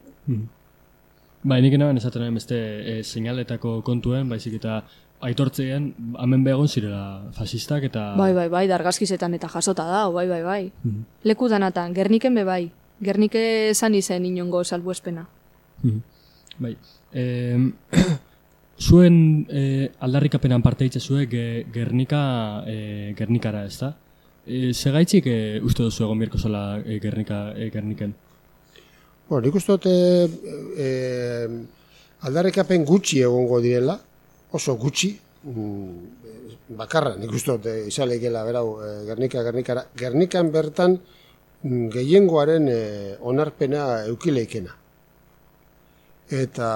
Bai, nik enaben esaten nahi beste e, seinaletako kontuen, baizik eta aitortzean hemen begon zirela fasistak eta... Bai, bai, bai, dargazkizetan eta jasota da, bai, bai, bai. Leku danatan, gerniken be bai, gernike esan izen inongo salbuespena. Mhm. Bai. E, (clears throat) zuen e, aldarrikapenan parte itzazue ge, Gernika, e, Gernikara, ez da? E, segaitzik e, uste duzu egon birko zola e, Gernika, e, Gerniken? Bueno, nik uste dut e, e, aldarrikapen gutxi egongo direla, oso gutxi, mm, bakarra, nik uste dut e, izaleikela berau e, Gernika, Gernikara. Gernikan bertan gehiengoaren e, onarpena eukileikena. Eta,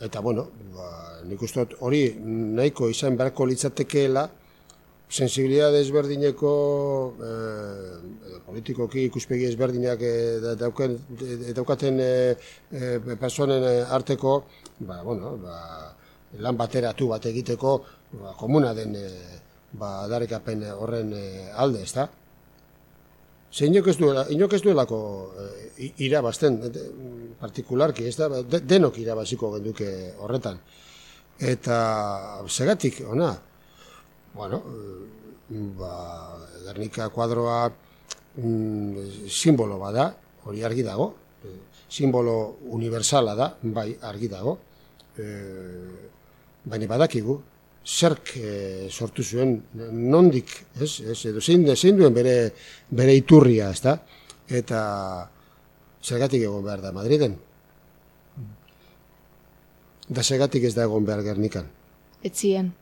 eta bueno, ba, nik uste hori nahiko izan beharko litzatekeela, sensibilidad ezberdineko eh, edo politikoki ikuspegi ezberdinak eh, da- dauken, eh, daukaten eh, eh, personen eh, arteko ba, bueno, ba, lan bateratu bat egiteko ba, komuna den eh, ba, darekapen horren eh, alde, ezta? Ze inok ez duela, inok ez duelako eh, i- irabazten, de- partikularki, ez da, de, denok irabaziko genduke horretan. Eta segatik, ona, bueno, eh, ba, Gernika kuadroa mm, simbolo bada, hori argi dago, eh, simbolo universala da, bai argi dago, eh, baina badakigu, zerk eh, sortu zuen, nondik, ez, ez, edo zein, zein duen bere, bere iturria, ez da, eta zergatik egon behar da Madriden. Da zergatik ez da egon behar Gernikan. Etzien.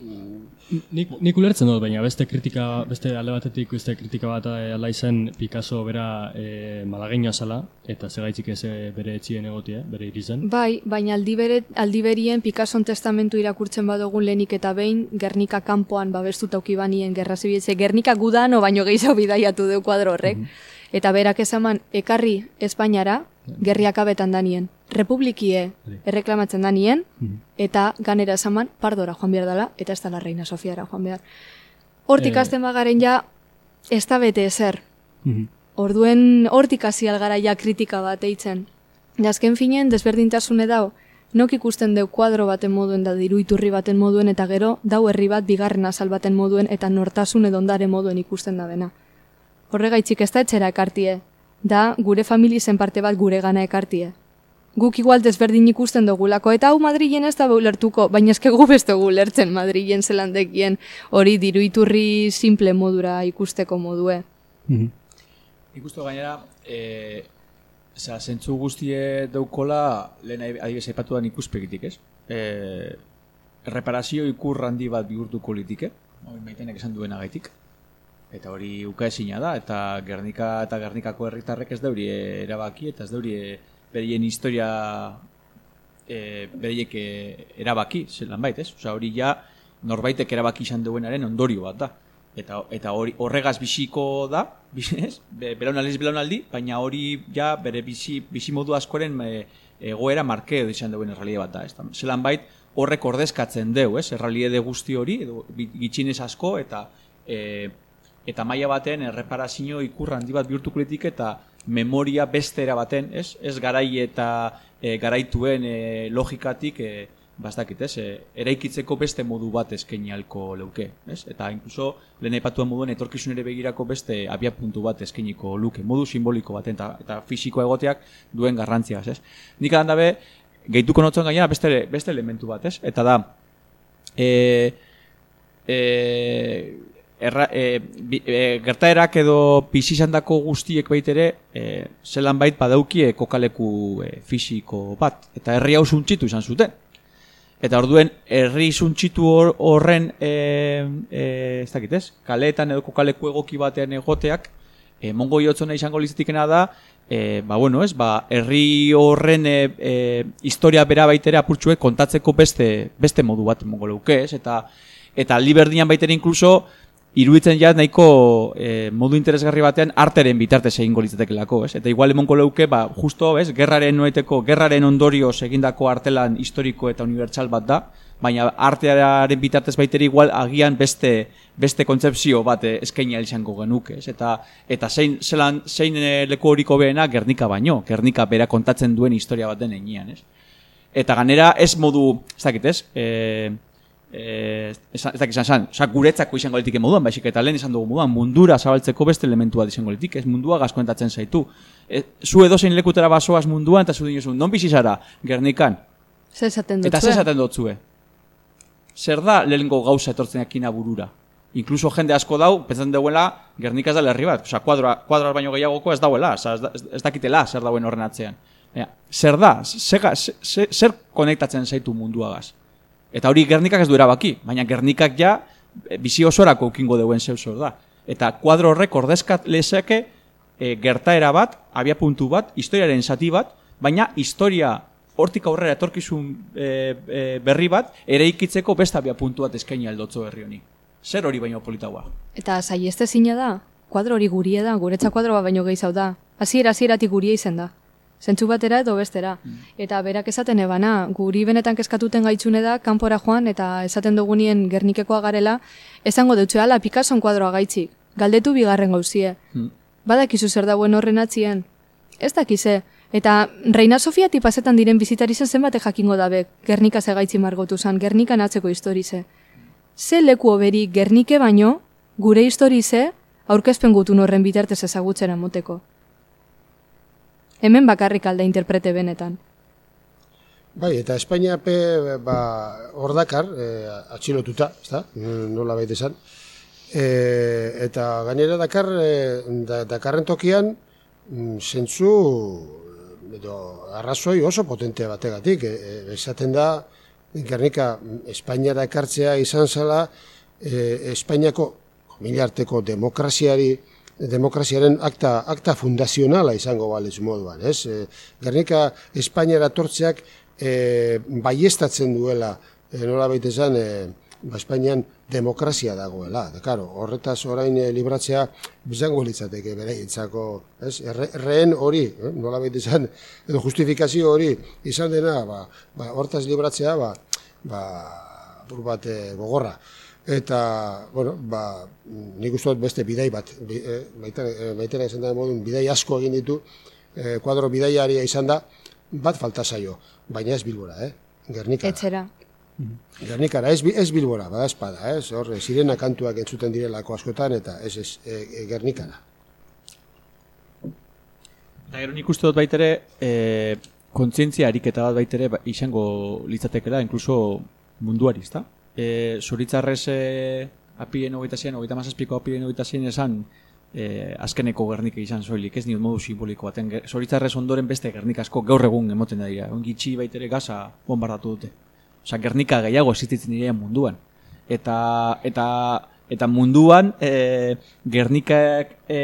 Nik, nik ulertzen dut, baina beste kritika, beste alde batetik beste kritika bat eh, ala izan Picasso bera e, malageina zala, eta segaitzik ez eh, bere etxien egotie, bere irizen. Bai, baina aldi, bere, aldi berien Picasson testamentu irakurtzen badugun lehenik eta behin Gernika kanpoan babestuta uki banien gerra zibiltze. Gernika gudano baino gehiago bidaiatu du kuadro horrek. Eta berak esaman ekarri Espainiara, gerriak abetan danien. Republikie erreklamatzen danien, eta ganera esaman pardora joan behar dela, eta ez da la reina Sofiara joan behar. Hortik Eh. hasten bagaren ja, ez da bete ezer. Mhm. Orduen hortik hasi algara ja kritika bat eitzen. Da azken finen desberdintasune dau, nok ikusten deu kuadro baten moduen da diru iturri baten moduen eta gero dau herri bat bigarren azal baten moduen eta nortasun edo ondare moduen ikusten da dena. Horregaitzik ez da etxera ekartie, da gure familizen parte bat gure gana ekartie. Guk igual desberdin ikusten dugulako, eta hau Madrilen ez da ulertuko, baina eske gu beste ulertzen Madrilen zelandekien hori diru iturri simple modura ikusteko modue. Mhm. Ikustu gainera, e, Osea, zentzu guztie daukola, lehen adibes aipatu da ikuspegitik, ez? E, reparazio ikur handi bat bihurtuko litike, hori maitenek esan duena gaitik. Eta hori ukaezina da, eta Gernika eta Gernikako herritarrek ez dauri erabaki, eta ez dauri berien historia e, bereiek e, erabaki, zelan bait, ez? Osea, hori ja norbaitek erabaki izan duenaren ondorio bat da. eta eta hori horregaz biziko da, (laughs) ez? Be- Belaunaldiz belaunaldi, baina hori ja bere bizi bizimodu askoren e, egoera markeo izan duen errealitate bat da, ez? Zelan bait horrek ordezkatzen deu, ez? Errealitate guzti hori edo gitxinez asko eta e, eta maila baten erreparazio ikurra handi bat bihurtuko litik eta memoria beste era baten, ez? Ez garai eta e, garaituen e, logikatik e, bastakit, ez? E, eraikitzeko beste modu bat eskaini halko leuke, ez? Eta incluso lehen aipatuen moduan etorkizunere begirako beste abia puntu bat eskainiko luke, modu simboliko baten eta, eta fisiko egoteak duen garrantzia, ez? Nik adan dabe, gehituko notzen gainera beste, beste elementu bat, ez? Eta da, e, e, erra, e, bi, e, gertaerak edo bizi izandako guztiek baitere e, zelan bait badaukie kokaleku e, fisiko bat. Eta herri hau suntxitu izan zuten. Eta orduen herri suntxitu hor- horren e, e, ez kaleetan edo kokaleku egoki batean egoteak e, mongo jotzona izango lizatikena da e, ba bueno ez? Ba herri horren e, e, historia bera baitere apurtxuek kontatzeko beste beste modu bat mongo leuke ez? Eta eta aldi berdinan baitere inkluso iruditzen ja nahiko e, modu interesgarri batean arteren bitartez egingo litzatekelako, ez? Eta igual emonko leuke, ba, justo, ez, gerraren noeteko, gerraren ondorioz egindako artelan historiko eta unibertsal bat da, baina artearen bitartez baiteri igual agian beste beste kontzepzio bat eh, eskaini ahal izango genuke, ez? Eta eta zein zelan zein eh, leku horiko beena Gernika baino, Gernika bera kontatzen duen historia bat den heinean, ez? Eta ganera ez modu, ez dakit, ez? Eh, eh, ez dakit esan, esan, oza, guretzako izango litik moduan, baizik eta lehen esan dugu moduan, mundura zabaltzeko beste elementua izango litik, ez mundua gazkoentatzen zaitu. E, zu edozein lekutera basoaz munduan, eta zu dinozu, non bizi zara, Gernikan, Zer esaten dut Eta ze esaten dotzue? Zer da lehengo gauza etortzen akina burura? Inkluso jende asko dau, pentsatzen duela, Gernika ez da herri bat. Osa, kuadroa, kuadroa baino gehiagoko ez dauela, osa, ez, ez, ez dakitela zer dauen horren atzean. Baina, zer da? Zega, zer, zer konektatzen zaitu munduagaz? Eta hori Gernikak ez du erabaki, baina Gernikak ja e, bizi osorako ukingo deuen zeu zor da. Eta kuadro horrek ordezkat lezake e, gertaera bat, abia puntu bat, historiaren zati bat, baina historia hortik aurrera etorkizun e, e, berri bat, eraikitzeko beste abia puntu bat eskaini aldotzo herri honi. Zer hori baino politagoa? Eta saieste zina da, kuadro hori gurie da, guretza kuadro bat baino gehiago da. Hasiera hasieratik guria izen da. Zentzu batera edo bestera. Eta berak esaten ebana, guri benetan kezkatuten gaitzune da, kanpora joan eta esaten dugunien gernikekoa garela, esango dutxe ala Picasson kuadroa gaitzik. Galdetu bigarren gauzie. Hmm. Badakizu zer dauen horren atzien? Ez dakize. Eta Reina Sofia tipazetan diren bizitari zen zenbate jakingo dabe, Gernika ze gaitzi margotu zan, Gernikan atzeko historize. Ze leku oberi Gernike baino, gure historize, aurkezpen gutun horren bitartez ezagutzera moteko. Hemen bakarrik alda interprete benetan. Bai, eta Espainiape ba, hor dakar, e, atxilotuta, ezta? nola baita esan. E, eta gainera dakar, e, da, dakarren tokian, mm, zentzu, edo arrazoi oso potente bategatik. E, esaten da, Gernika mm, Espainiara ekartzea izan zela, e, Espainiako miliarteko demokraziari, demokraziaren akta, akta fundazionala izango baliz moduan, ez? E, Gernika Espainiara tortzeak e, baiestatzen duela, e, nola baita esan, e, ba, Espainian demokrazia dagoela. Da, karo, horretaz orain e, libratzea bizango litzateke bere itzako, ez? Erre, erreen hori, eh? nola baita esan, edo justifikazio hori izan dena, ba, ba, hortaz libratzea, ba, ba, bat e, gogorra. Eta, bueno, ba, nik uste dut beste bidai bat, bi, e, baita, e, baitera izan da modun, bidai asko egin ditu, e, kuadro bidaiaria izan da, bat falta zaio, baina ez bilbora, eh? Gernikara. Etxera. Gernikara, ez, ez bilbora, bada espada, ez? Hor, sirena kantuak entzuten direlako askotan, eta ez, ez, e, e, Gernikara. Eta gero nik uste dut baitere, e, kontzientzia ariketa bat baitere ba, izango litzatekela, inkluso munduari, ezta? E, Zoritzarrez e, apien hogeita zian, hogeita mazazpiko apien hogeita zian esan, e, azkeneko gernika izan soilik, ez niot modu simboliko baten. Zoritzarrez ondoren beste gernika asko gaur egun emoten da dira. Ongitxi baitere gaza bombardatu dute. Osea, gernika gehiago existitzen dira munduan. Eta, eta, eta munduan e, Gernikak e,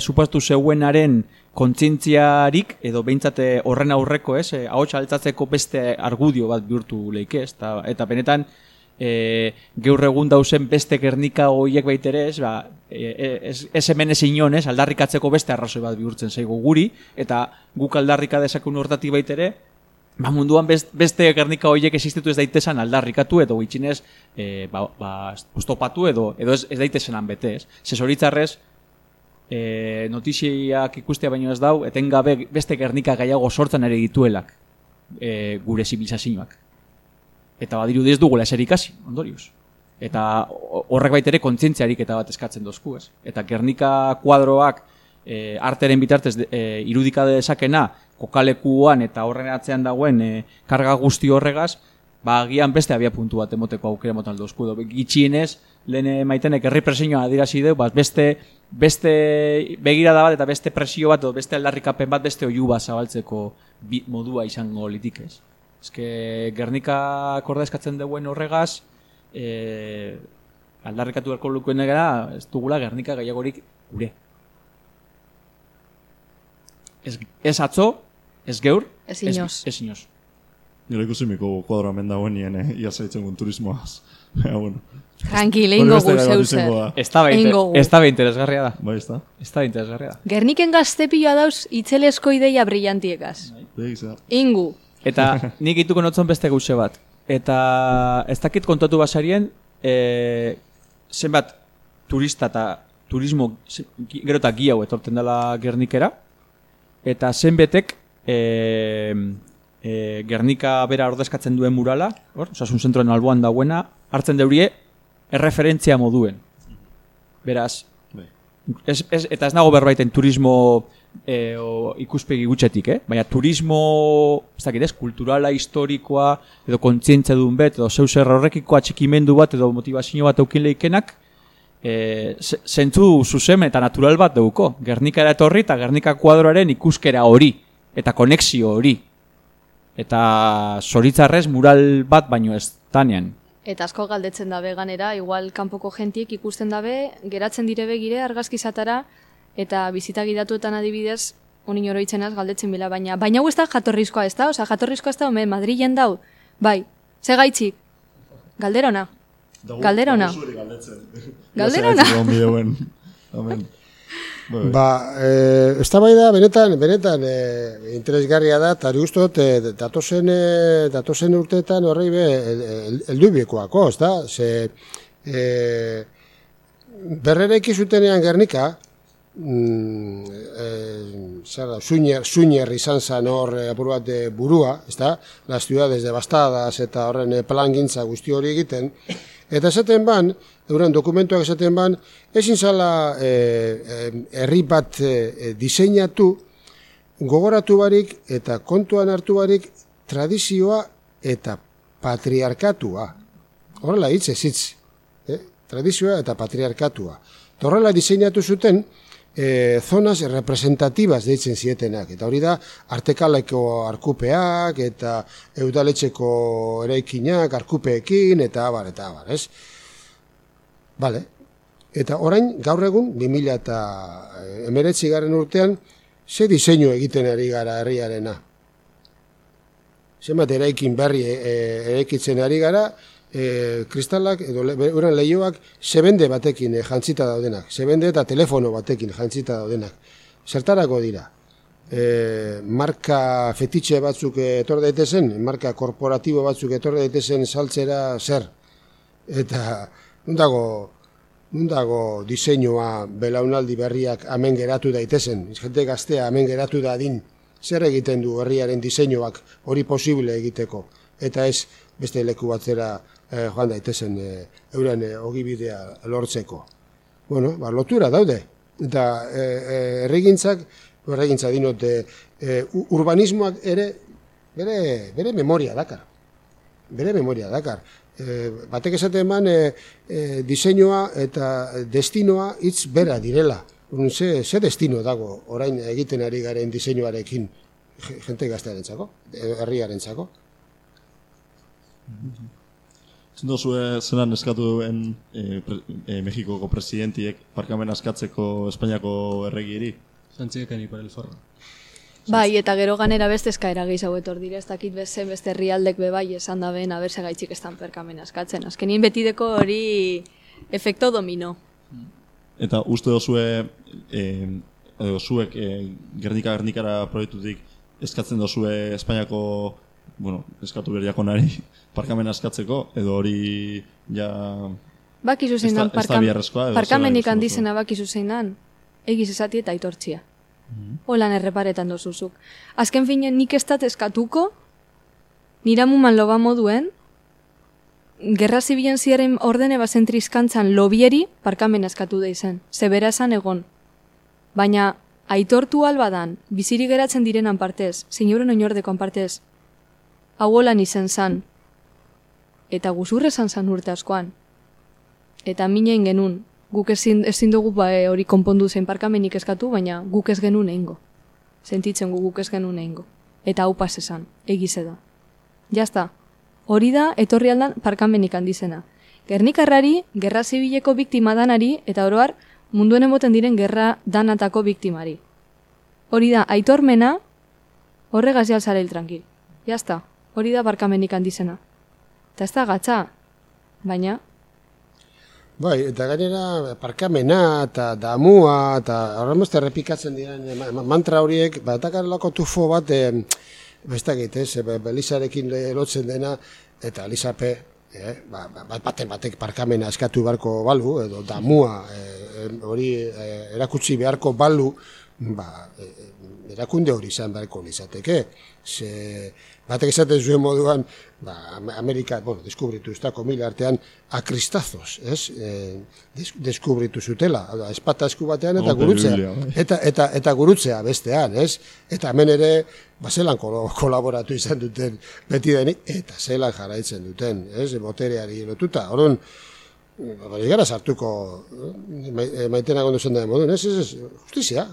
supastu zeuenaren kontzientziarik edo behintzat e, horren aurreko ez, e, ahots altzatzeko beste argudio bat bihurtu leike ez, eta, eta benetan e, gaur egun dauzen beste gernika hoiek baitere ez, ba, e, ez, ez hemen ez inon, ez, aldarrikatzeko beste arrazoi bat bihurtzen zaigu guri, eta guk aldarrika dezakun hortatik baitere, ba, munduan best, beste gernika horiek existitu ez daitezen aldarrikatu edo gitxinez e, ba, ba, oztopatu edo, edo ez, ez daitezenan bete, ez. Zesoritzarrez, e, notiziak ikustea baino ez dau, etengabe beste gernika gaiago sortzen ere dituelak e, gure zibilizazioak. Eta badiru ez dugula eser ikasi, ondorioz. Eta horrek baitere kontzientziarik eta bat eskatzen dozku, ez? Eta gernika kuadroak e, arteren bitartez e, irudika dezakena kokalekuan eta horren atzean dagoen e, karga guzti horregaz, ba agian beste abia puntu bat emoteko aukera motan dozku. Gitxienez, lehen maitenek herri presioa adirazi du, ba, beste, beste begirada bat eta beste presio bat, beste aldarrikapen bat, beste oiu bat zabaltzeko modua izango litik ez. Ez Gernika korda eskatzen duen horregaz, e, aldarrikatu erko lukuen egera, ez dugula Gernika gehiagorik gure. Ez, ez atzo, ez geur, Ez inoz. Ez, ez inoz. Nire ikusi miko nien, eh? ia zaitzen gun turismoaz. (laughs) Ja, bueno. Tranquil, ingo gu gai bat zeu izango zer. da. Ez da beinte interesgarria da. Bai, ez da? Ez da interesgarria da. Gerniken gaztepioa dauz itzelesko ideia brillantiekaz. Begik zera. Ingu. Eta (laughs) nik ituko notzen beste gauze bat. Eta ez dakit kontatu basarien, e, zenbat turista eta turismo, gero eta gi hau etorten dela Gernikera, eta zenbetek e, e, Gernika bera ordezkatzen duen murala, hor, osasun zentroen alboan dagoena, hartzen deurie erreferentzia moduen. Beraz, Bai. ez, ez, eta ez nago berbaiten turismo e, o, ikuspegi gutxetik, eh? Baina turismo, ez dakit ez, kulturala, historikoa, edo kontzientzia duen bet, edo zeu zer horrekiko atxikimendu bat, edo motivazio bat eukin leikenak, e, ze- zentzu zuzen eta natural bat deuko. Gernikara etorri eta Gernika kuadroaren ikuskera hori, eta konexio hori. Eta zoritzarrez mural bat baino ez tanean. Eta asko galdetzen dabe ganera, igual kanpoko jentiek ikusten dabe, geratzen dire begire argazkizatara, eta bizita gidatuetan adibidez, unin oroitzenaz galdetzen bila, baina baina hau ez da jatorrizkoa ez da, oza, jatorrizkoa ez da, hemen Madrilen dau, bai, ze gaitzik, galderona, Galderona. (laughs) Galderona. Galderona. (laughs) Bai, bai. Ba, e, eztabaida benetan, benetan e, interesgarria da, eta guztot, e, datozen, e, datozen urteetan horrei be, eldu biekoako, ez da? Ze, e, berrereki zutenean Gernika, mm, e, zer da, Suñer, Suñer izan zen hor e, apur bat e, burua, ez da? Las ciudades devastadas eta horren e, plangintza guzti hori egiten, Eta esaten ban, euren dokumentuak esaten ban, ezin zala e, e, herri bat e, diseinatu, gogoratu barik eta kontuan hartu barik tradizioa eta patriarkatua. Horrela hitz ez hitz. Eh? Tradizioa eta patriarkatua. Horrela diseinatu zuten, e, zonas representativas deitzen zietenak. Eta hori da, artekaleko arkupeak, eta eudaletxeko eraikinak, arkupeekin, eta abar, eta abar, ez? Bale. Eta orain, gaur egun, 2000 eta emeretzi garen urtean, ze diseinu egiten ari gara herriarena. Zenbat eraikin berri e, eraikitzen ari gara, e, kristalak edo le, lehioak zebende batekin e, jantzita daudenak. Zebende eta telefono batekin jantzita daudenak. Zertarako dira? E, marka fetitxe batzuk etor daitezen, marka korporatibo batzuk etor daitezen saltzera zer. Eta nun dago, nun dago diseinua belaunaldi berriak hemen geratu daitezen. Jente gaztea hemen geratu da din. Zer egiten du herriaren diseinuak hori posible egiteko. Eta ez beste leku batzera eh, joan daitezen eh, euren eh, ogibidea lortzeko. Bueno, ba, lotura daude. Eta eh, eh, erregintzak, erregintza dinot, u- urbanismoak ere bere, bere memoria dakar. Bere memoria dakar. Eh, batek esaten eman eh, eh, diseinua eta destinoa hitz bera direla. Orduan, Ze, ze destino dago orain egiten ari garen diseinuarekin je- jente gaztearentzako, eh, herriarentzako. Zinto zue zelan eskatu duen e, pre, e, Mexikoko presidentiek parkamen askatzeko Espainiako erregiri? Santzikeni por el forro. Bai, eta gero ganera beste eskaera gehiago etor dire, ez dakit beste beste herrialdek be bai esan da ben, aber gaitxik estan perkamen askatzen. Azkenien betideko hori efekto domino. Eta uste dozue, eh, edo zuek eh, Gernika Gernikara proiektutik eskatzen dozue Espainiako, bueno, eskatu beriako nari, (laughs) parkamen askatzeko, edo hori ja... Bakizu zein dan parkam, parkamenik handizena bakizu zein dan, egiz esati eta aitortzia. Holan erreparetan dozuzuk. Azken finen nik ez eskatuko, nira muman loba moduen, Gerra zibilen ziaren ordene bazen trizkantzan lobieri parkamen eskatu da izen. Zebera esan egon. Baina aitortu albadan, biziri geratzen direnan partez, zineuren oinordekoan partez, hau holan izen zan, eta guzurre zan zan urte askoan. Eta minein genun, guk ezin, ezin dugu ba, e, hori konpondu zein parkamenik eskatu, baina guk ez genuen egingo. Sentitzen gu guk ez genuen egingo. Eta hau pas esan, egize da. Jazta, hori da etorri aldan parkamenik handizena. Gernikarrari, gerra zibileko biktima danari, eta oroar, munduen emoten diren gerra danatako biktimari. Hori da, aitormena, horregaz jalzarel tranquil. Jazta, hori da parkamenik handizena. Eta ez da gatza, baina Bai, eta gainera parkamena eta damua eta horren beste errepikatzen diren eh, ma- mantra horiek, bat lako tufo bat, e, bestakit, ez, e, Belizarekin le- lotzen dena, eta Elizape, eh, ba, ba- bat baten batek parkamena eskatu beharko balu, edo damua eh, hori eh, erakutsi beharko balu, ba, eh, erakunde hori izan beharko lizateke. Ze, batek esaten zuen moduan, ba, Am- Amerika, bueno, deskubritu ustako mila artean, akristazos, ez? E, des, deskubritu zutela, da, espata esku batean eta gurutzea. Bai. Eta, eta, eta gurutzea bestean, ez? Eta hemen ere, ba, zelan kolaboratu izan duten beti denik, eta zelan jarraitzen duten, ez? Botereari lotuta. Orduan, Hori gara sartuko eh, mai- maitena gondo zen da modun, ez, ez, ez, justizia,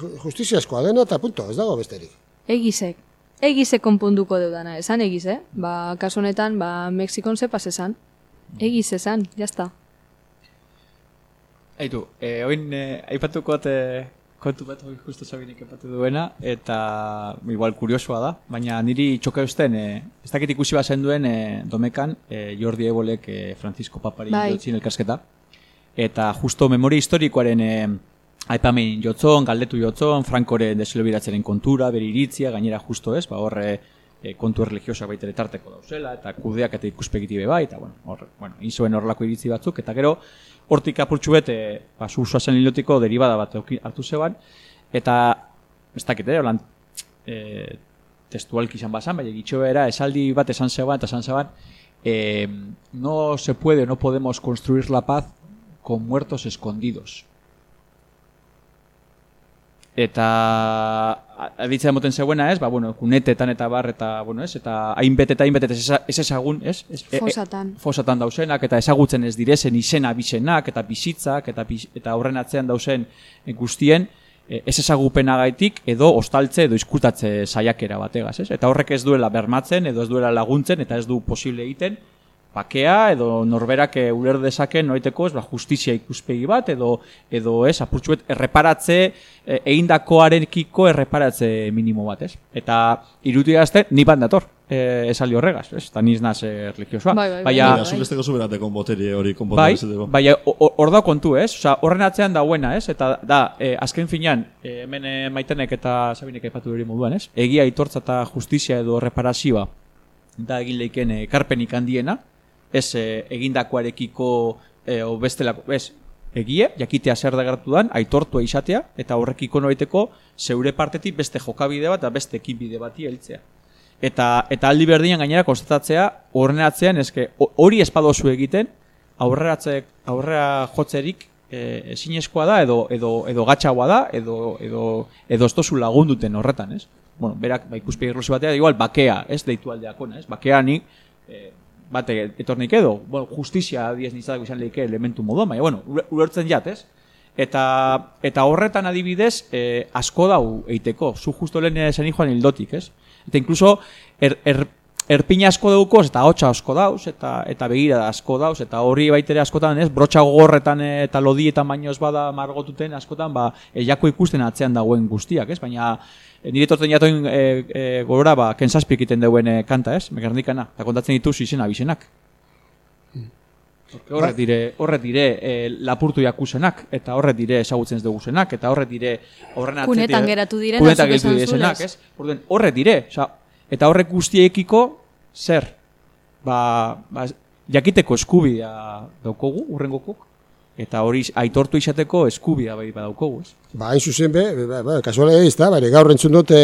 ju- justiziaskoa dena eta punto, ez dago besterik. egizek. Egizek konpunduko deudana, esan egiz, eh? Ba, kasu honetan, ba, Mexikon zepas esan. Egiz esan, jazta. Aitu, eh, oin eh, aipatuko eh, kontu bat hori justo zabinik aipatu duena, eta igual kuriosoa da, baina niri txoka eusten, eh, ez dakit ikusi bazen duen eh, domekan, eh, Jordi Ebolek eh, Francisco Papari Bai. jotzin elkarsketa, eta justo memoria historikoaren eh, aipamen jotzon, galdetu jotzon, Frankoren desilobiratzeren kontura, bere iritzia, gainera justo ez, ba horre e, kontu religiosak baita ere tarteko dauzela, eta kudeak eta ikuspegiti be bai, eta bueno, hor, bueno, izuen horrelako iritzi batzuk, eta gero, hortik apurtxu bet, e, ba, zuzuazen hilotiko derivada bat hartu zeban, eta, ez dakit, eh, holan, e, testualki izan bazan, baina gitxoera esaldi bat esan zeban, eta esan zeban, eh, no se puede, no podemos construir la paz con muertos escondidos. Eta aditzea emoten zeuena, ez? Ba, bueno, kunetetan eta bar eta, bueno, ez? Eta hainbet eta hainbet ez ez ezagun, ez? Ez- e- e- Fosatan. fosatan dausenak eta ezagutzen ez direzen izena bizenak eta bizitzak eta eta horren atzean dausen guztien eh, ez ezagupenagaitik edo ostaltze edo iskutatze saiakera bategaz, ez? Eta horrek ez duela bermatzen edo ez duela laguntzen eta ez du posible egiten bakea edo norberak eh, uler dezake noiteko ez ba, justizia ikuspegi bat edo edo ez apurtxuet erreparatze eh, egindakoarekiko erreparatze minimo bat, ez? Eta irudiazte ni bat dator eh, esaldi horregaz, ez? Eta niz naz eh, religiosoa. Bai, bai, bai. Baina, zuk besteko zuberateko boterie hori Bai, konpontatzeko. bai, hor da kontu, ez? Osa, horren atzean dauena, ez? Eta da, eh, azken finean, eh, hemen eh, maitenek eta sabinek aipatu hori moduan, ez? Egia aitortza eta justizia edo reparazioa da egin leiken ekarpenik handiena, ez eh, egindakoarekiko eh, o bestelako, ez, egie, jakitea zer da gertu dan, aitortua izatea, eta horrekiko noiteko zeure partetik beste jokabide bat eta beste ekinbide bati heltzea. Eta, eta aldi berdinan gainera konstatatzea, horren atzean, eske, ho- hori espadozu egiten, aurreratze, aurrera jotzerik e, ezinezkoa da, edo, edo, edo gatxagoa da, edo, edo, edo ez tozu lagunduten horretan, ez? Bueno, berak, ba, ikuspegi erlosi batea, igual, bakea, ez, deitu aldeakona, ez? Bakea nik, e, bate etornik edo, bueno, justizia diez nizatako izan leike elementu moduan, baina, bueno, ulertzen jat, ez? Eta, eta horretan adibidez, eh, asko dau eiteko, zu justo lehen esan joan hildotik, ez? Eta inkluso, er, er, erpina asko daukoz, eta hotxa asko dauz, eta, eta begira asko dauz, eta hori baitere askotan, ez? Brotxa gogorretan eh, eta lodietan baino ez bada margotuten askotan, ba, eiako ikusten atzean dagoen guztiak, ez? Baina, E, nire torten jatoin e, e, gogora, ba, kentzazpi egiten duen e, kanta, ez? Mekarnikana. Eta kontatzen ditu izena bizenak. Horret dire, horret dire e, lapurtu jakusenak, eta horret dire ezagutzen ez dugusenak, eta horret dire horren atzetik... Kunetan geratu direnak, Kunetan geratu direnak, ez? Orduen, horret dire, oza, eta horrek guztiekiko, zer? Ba, ba, jakiteko eskubidea daukogu, urrengokuk, eta hori aitortu izateko eskubidea bai badaukogu, ez? Ba, hain zuzen be, ba, ba, kasuale ez da, bari, gaur entzun dute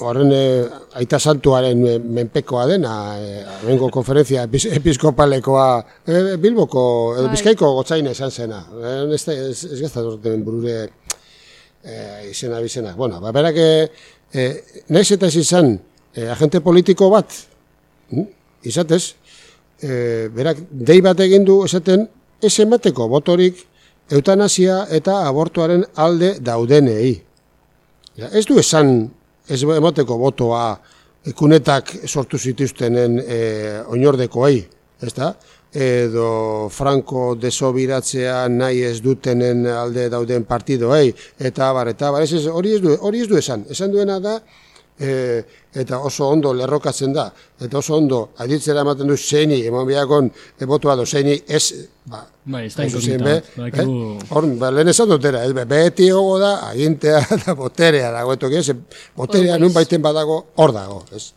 horren eh, aita santuaren eh, menpekoa dena, eh, hemengo (laughs) konferentzia epis- episkopalekoa eh, Bilboko, edo Bai. Bizkaiko gotzaina esan zena. Eh, ez, ez, ez gazta duten burure eh, izena bizena. Bueno, ba, berak, eh, eh, nahiz eta ez izan eh, agente politiko bat, hm? izatez, eh, berak dei bat egin du esaten ez emateko botorik eutanasia eta abortuaren alde daudenei. Ja, ez du esan ez emateko botoa kunetak sortu zituztenen e, oinordekoei, ez da? edo Franco desobiratzea nahi ez dutenen alde dauden partidoei, eta bar, eta bar, ez, hori, ez du, hori ez du esan. Esan duena da, e, eta oso ondo lerrokatzen da, eta oso ondo aditzera ematen du zeini, eman biakon e, botua do zeini, ez, ba, Bai, ez da zuzen inkognita. be, Badakigu- eh? Hor, ba, lehen esan dutera, ez, be, beti gogo da, agintea (laughs) eta boterea dago, eto ez, boterea nun baiten badago, hor dago, ez.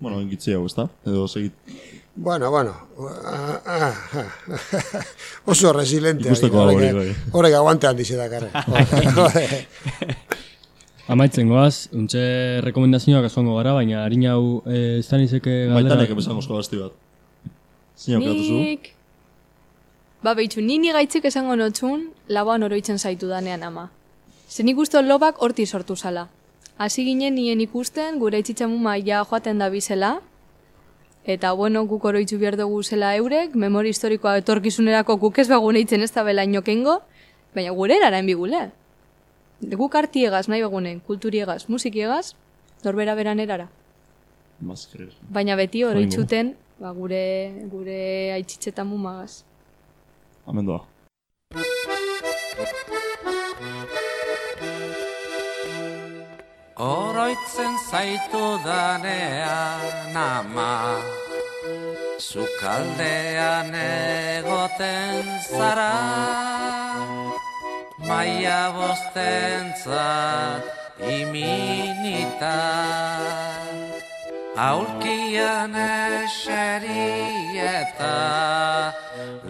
Bueno, engitzi hau, ezta? Edo segit... Bueno, bueno, ah, ah, ah, oso resilente. Ikusteko hori, bai. Horrek aguante handize dakarre. (laughs) Amaitzen goaz, untxe rekomendazioak asoango gara, baina harin hau e, ez da nizeke Maitanek epesango basti bat. Zina okeratu zu? Nik... Ba, behitxu, ni ni gaitzik esango notxun, laboan oroitzen zaitu danean ama. Zer nik uste lobak horti sortu zala. Hasi ginen nien ikusten, gure itxitxamuma ja joaten da bizela, eta bueno, guk oroitzu behar dugu zela eurek, memori historikoa etorkizunerako guk ez bagun eitzen ez da bela inokengo, baina gure erara enbigule. Guk artiegaz nahi bagunen, kulturiegaz, musikiegaz, norbera beran erara. Más creer. Baina beti Joango. oroitzuten, ba, gure, gure aitzitzetan mumagaz. Amendoa. Oroitzen zaitu danean ama Zukaldean egoten zara Maia bostentzat iminita. Aulkian eseri eta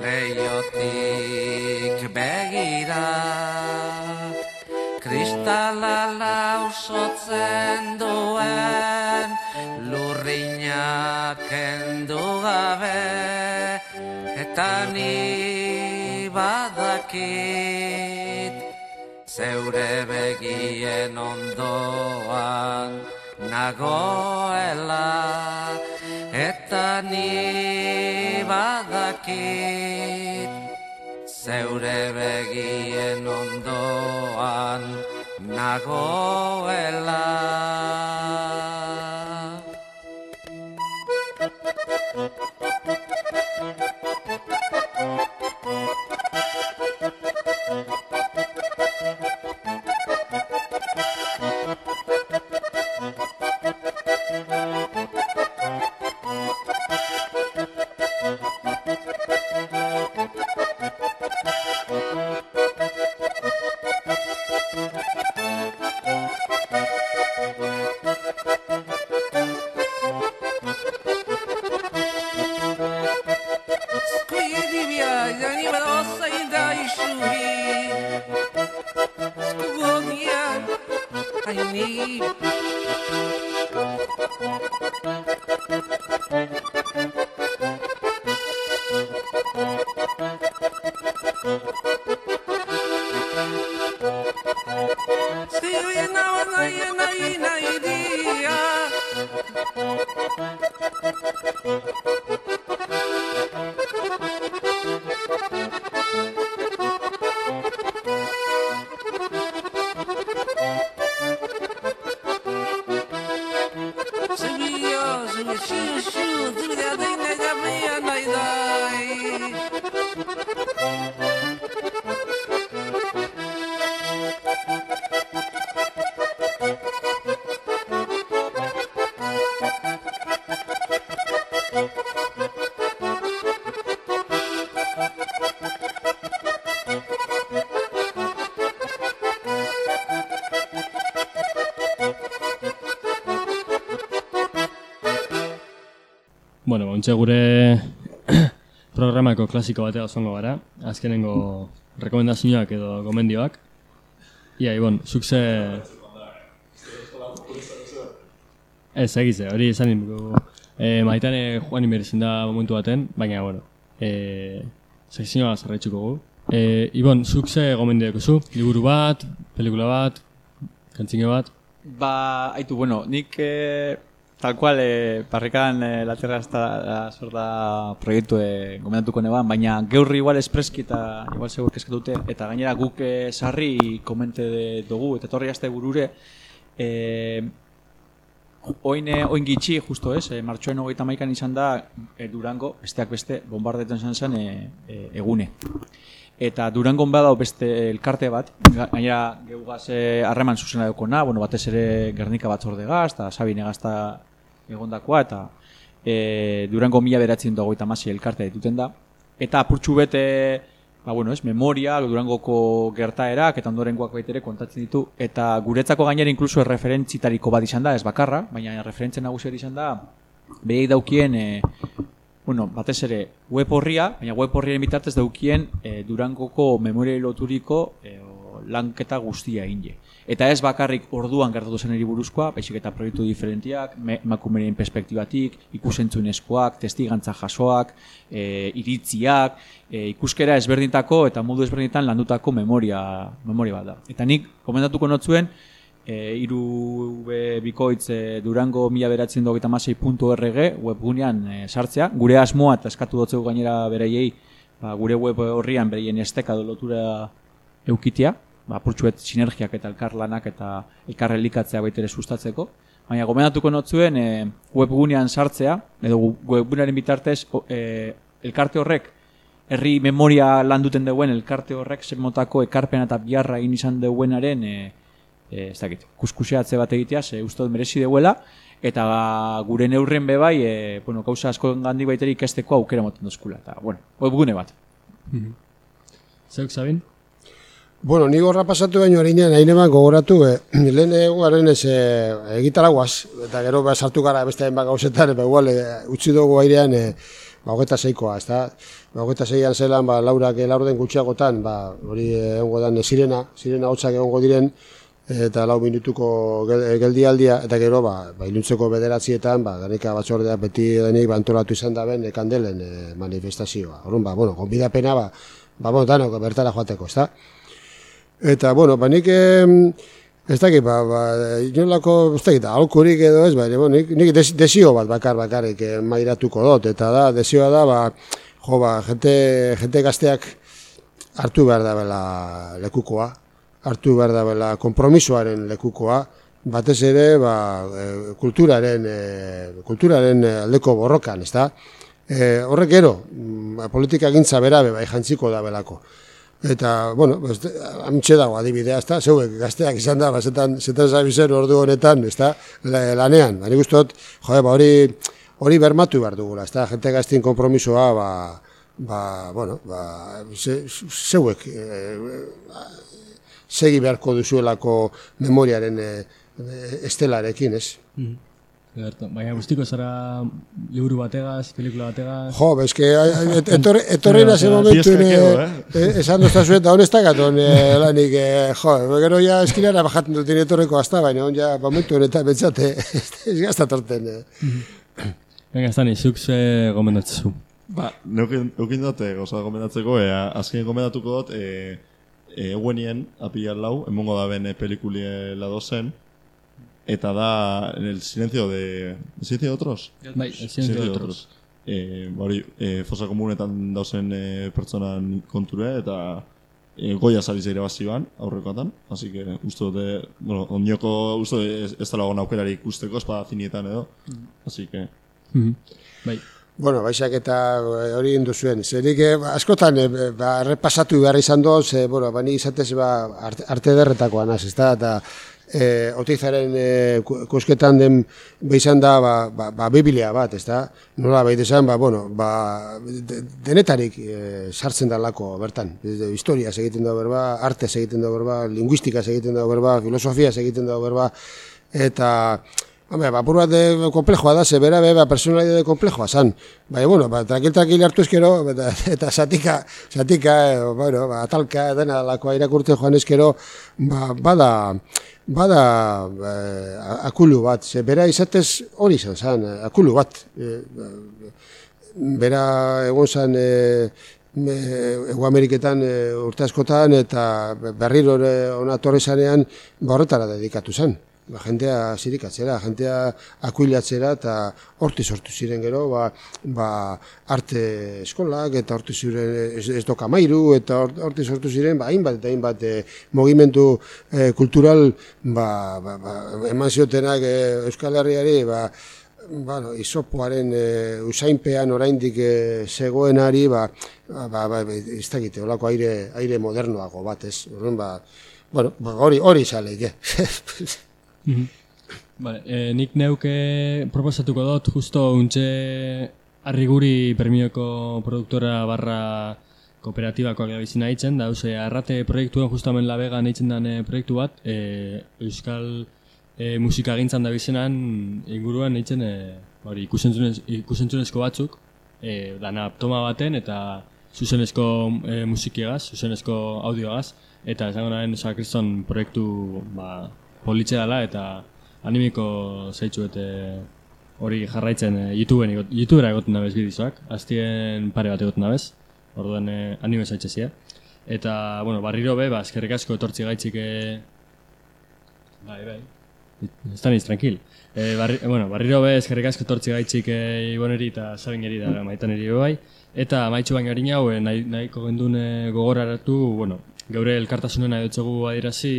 leiotik begira. Kristala lausotzen duen lurriñak kendu gabe. Eta ni badakit zeure begien ondoan nagoela eta ni badakit zeure begien ondoan nagoela. Ontxe gure (clears throat) programako klasiko batea osongo gara. Azkenengo rekomendazioak edo gomendioak. Ia, Ibon, zuk ze... Ez, egize, hori esan dugu. E, maitane joan inberizin da momentu baten, baina, bueno, e, sekzioa zarraitzuko gu. E, Ibon, zuk ze gomendio zu? Liburu bat, pelikula bat, kantzine bat? Ba, haitu, bueno, nik eh, tal cual eh, parrikan eh, la tierra está la sorda proiektu eh, gomendatuko neban, baina geurri igual espreski eta igual segur dute eta gainera guk eh, sarri komente de, dugu eta etorri aste burure eh, Oin, eh, oin gitxi, justo ez, eh, martxoen hogeita maikan izan da eh, Durango, besteak beste, bombardetan izan zen eh, eh, egune. Eta Durangon badao beste elkarte bat, ga- gainera geugaz eh, harreman zuzena daukona, bueno, batez ere Gernika batzorde gaz, eta Sabine gazta egondakoa, eta e, Durango mila beratzen dago eta masi elkartea dituten da. Eta apurtxu bete, ba, bueno, ez, memoria, Durangoko gertaerak, eta ondorengoak baitere kontatzen ditu. Eta guretzako gainera inkluso referentzitariko bat izan da, ez bakarra, baina referentzen nagusia izan da, behei daukien, e, bueno, batez ere web horria, baina web horriaren bitartez daukien e, Durangoko memoria loturiko e, lanketa guztia inje. Eta ez bakarrik orduan gertatu zen buruzkoa, baizik eta proiektu diferentiak, me- emakumearen perspektibatik, ikusentzunezkoak, testigantza jasoak, e, iritziak, e, ikuskera ezberdintako eta modu ezberdinetan landutako memoria, memoria bat da. Eta nik komendatuko notzuen, e, iru be, bikoitz e, durango mila beratzen .org webgunean e, sartzea. Gure asmoa eta eskatu dotzeu gainera bereiei ba, gure web horrian bereien esteka do lotura eukitia, ba, apurtxuet sinergiak eta elkarlanak eta elkar elikatzea baitere sustatzeko. Baina gomendatuko notzuen e, webgunean sartzea, edo gu- webgunearen bitartez e, elkarte horrek herri memoria landuten duen elkarte horrek zer motako ekarpena eta biharra egin izan duenaren e, e, ez dakit, kuskuseatze bat egitea, ze uste merezi deuela, eta gure neurren bebai, e, bueno, gauza asko gandik baiteri ikesteko aukera moten dozkula, eta, bueno, webgune bat. Zeuk, Sabin? Bueno, ni gorra pasatu baino harinean hain eman gogoratu, e, (clears throat) lehen eguaren ez e, egitaraguaz, eta gero ba, sartu gara beste hainbat gauzetan, eta igual e, utzi dugu airean e, ba, hogeta zeikoa, ez da? Ba, hogeta zeian zelan, ba, laurak e, laurden gutxiagotan, ba, hori egongo dan e, sirena, sirena hotzak egongo diren, eta lau minutuko gel, geldialdia, eta gero, ba, ba iluntzeko bederatzietan, ba, danika batzordea beti denik ba, antolatu izan da ben, e, kandelen e, manifestazioa. Horren, ba, bueno, konbidapena, ba, ba, bueno, danok bertara joateko, ez da? Eta, bueno, ba, nik, em, ez dakit, ba, ba, inolako, ez dakit, aholkurik edo ez, baina, bueno, nik, nik des, desio bat bakar bakarrik eh, mairatuko dut, eta da, desioa da, ba, jo, ba, jente, jente gazteak hartu behar da bela lekukoa, hartu behar da bela kompromisoaren lekukoa, batez ere, ba, eh, kulturaren, eh, kulturaren eh, aldeko borrokan, ez da? E, horrek gero, mm, politika gintza bera be, bai jantziko da belako. Eta, bueno, pues, amitxe dago adibidea, ezta, zeuek gazteak izan da, ba, zetan, zabizen ordu honetan, ezta, la- lanean. Bani guztot, jode, ba, hori, hori bermatu behar dugula, ezta, jente gaztien kompromisoa, ba, ba, bueno, ba, ze, zeuek, e, segi beharko duzuelako memoriaren e, estelarekin, ez? Ederto. Baina guztiko zara liburu bategaz, pelikula bategaz... Jo, ba, eske, etorri, etorri momentu, Piezkak edo, eh? esan dozta zuen, eta honez tagaton, eh, lanik, eh, jo, gero ja eskinara bajatzen dut etorreko hasta, baina on ja, momentu honetan bentsate, (laughs) ez gazta torten. Eh. Venga, Stani, zuk ze gomendatzezu. Ba, neukin, neukin dut, eh, gauza gomendatzeko, e, azken gomendatuko dut, e, e, eguenien, apilan lau, emongo da ben pelikulie la dozen, eta da en el silencio de... ¿El silencio de otros? Bai, el silencio de otros. E, hori, e, fosa komunetan dauzen e, pertsonan konture, eta e, goia sari zeire baziban, aurrekoatan, así que uste dute, bueno, ondioko uste dut ez, ez dela gona aukerari ikusteko, espada zinietan edo, así que... Mhm. Bai. Bueno, baixak eta eh, hori indu zuen. Zerik eh, askotan eh, ba, errepasatu behar izan doz, eh, bueno, ba, ni izatez ba, arte, arte derretakoa naz, ez da, eta eh, otizaren eh, ku- kusketan den behizan da ba, ba, ba, bibilia bat, ez da, nola behit esan, ba, bueno, ba, de- denetarik eh, sartzen da lako bertan, Desde historia egiten da berba, arte egiten da berba, linguistika egiten da berba, filosofia egiten da berba, eta Hombre, ba, bat de komplejoa da, ze bera be, ba, personalidade komplejoa zan. Bai, bueno, ba, tranquil, tranquil hartu eskero, eta, eta satika, satika, eh, bueno, ba, atalka, dena lakoa irakurtzen joan eskero, ba, bada, bada eh, akulu bat, ze bera izatez hori izan zan, eh, akulu bat. Eh, bera egon zan, eh, me, Ego Ameriketan e, urte askotan eta berriro ona torri zanean ba horretara dedikatu zen. Ba, jentea zirikatzera, jentea akuilatzera eta horti sortu ziren gero, ba, ba arte eskolak eta horti ziren ez, ez doka mairu eta hor- horti sortu ziren, ba, hainbat eta hainbat e, mogimendu e, kultural ba, ba, ba, eman ziotenak e, Euskal Herriari, ba, bueno, isopoaren e, usainpean oraindik e, zegoenari, ba, ba, ba, ba, ez dakite, olako aire, aire modernoago bat, ez? Orduan, ba, bueno, ba, hori, hori (laughs) izaleik, eh? Vale, e, nik neuke proposatuko dut, justo untxe arriguri permioko produktora barra kooperatibakoak bizina hitzen, da, ose, arrate proiektuen justamen labegan hitzen den eh, proiektu bat, e, Euskal e, musika gintzan da bizenan inguruan hitzen e, hori ikusentzunez, ikusentzunezko batzuk, e, dana toma baten eta zuzenezko e, musikiagaz, zuzenezko audioagaz, eta esango nahen sakriston proiektu ba, politxe dela eta animiko zeitzuet e, hori jarraitzen e, YouTubeen igot, YouTubera egoten dabez bidizoak, aztien pare bat egoten dabez, orduan e, anime zaitzezia. Eta, bueno, barriro be, ba, eskerrik asko etortzi gaitzik e... Bai, bai. Estan iz, tranquil. E, barri, bueno, barriro be, eskerrik asko etortzi gaitzik e, Iboneri eta Sabineri da (laughs) maitaneri be bai. Eta maitxu baino harin hau, e, nahi, nahiko gendun e, gogoraratu, bueno, geure elkartasunen nahi dutxegu adirazi,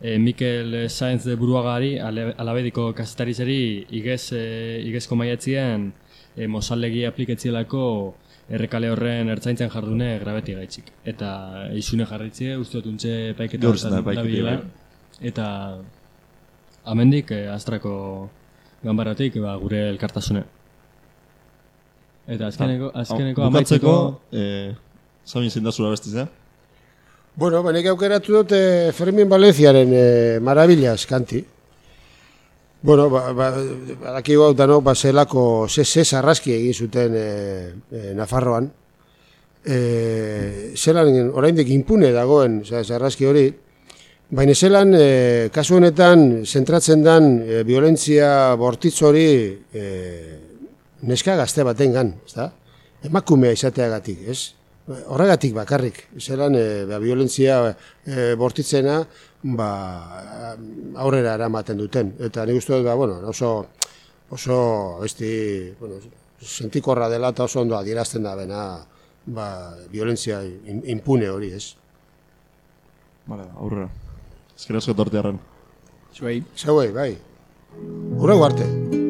e, Mikel Sainz de Buruagari, ale- alabediko kasetarizeri, igez, e, igezko maiatzien, e, mozaldegi apliketzielako errekale horren ertzaintzen jardune grabeti gaitzik. Eta isune jarraitzie, uste dut untxe paiketa horretan bai. Eta amendik e, astrako ganbaratik ba, gure elkartasune. Eta azkeneko, azkeneko Bukatzeko, amaitzeko... eh, Sabin zein da zura bestizea? Bueno, ba, nik aukeratu dut eh, Fermin Valenciaren eh, marabillas kanti. Bueno, ba, ba, badakigu hau danok, ba, zelako ze, ze sarraski egin zuten eh, eh, Nafarroan. Eh, zelan, oraindik impune dagoen za- sarraski hori, baina zelan, eh, kasu honetan, zentratzen dan eh, violentzia bortitz hori eh, neska gazte batengan, ezta? Emakumea izateagatik, ez? Horregatik bakarrik, zelan e, ba, violentzia e, bortitzena ba, aurrera eramaten duten. Eta nik uste dut, ba, bueno, oso, oso besti, bueno, sentikorra dela eta oso ondo adierazten da bena ba, violentzia in- impune hori, ez? Vale, aurrera. Ezker asko tortearen. Zuei. Zeuei, bai. Hurrengo arte.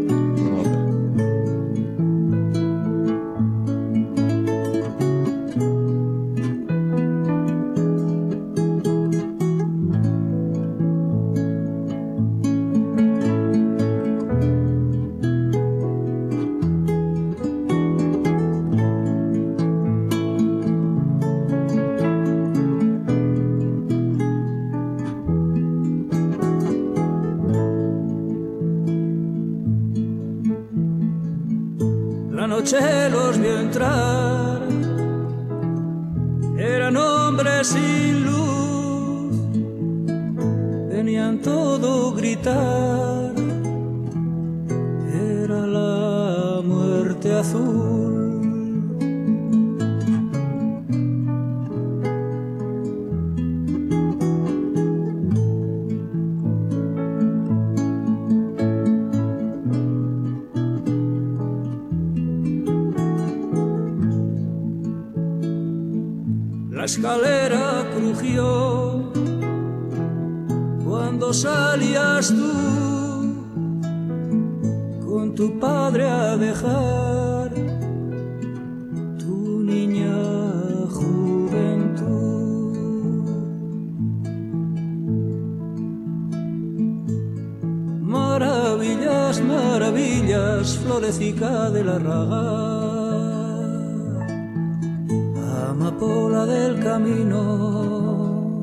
Amapola del camino,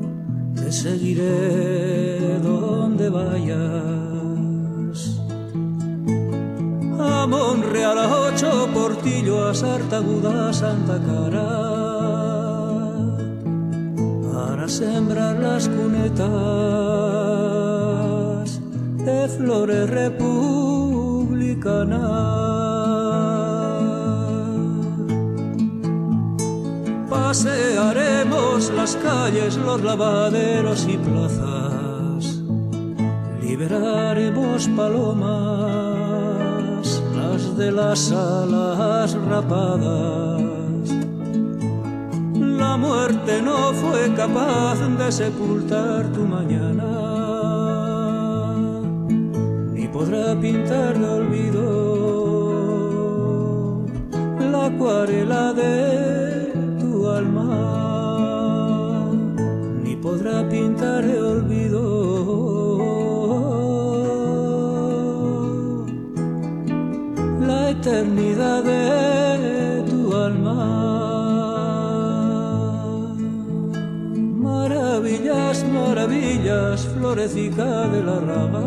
te seguiré donde vayas. A Monreal a ocho, Portillo a Sartaguda, a Santa Cara. Para sembrar las cunetas de flores republicanas. Pasearemos las calles, los lavaderos y plazas. Liberaremos palomas, las de las alas rapadas. La muerte no fue capaz de sepultar tu mañana, ni podrá pintar de olvido la acuarela de podrá pintar de olvido la eternidad de tu alma. Maravillas, maravillas, florecica de la raga,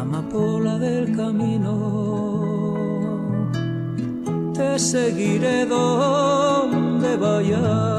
amapola del camino, te seguiré donde vayas.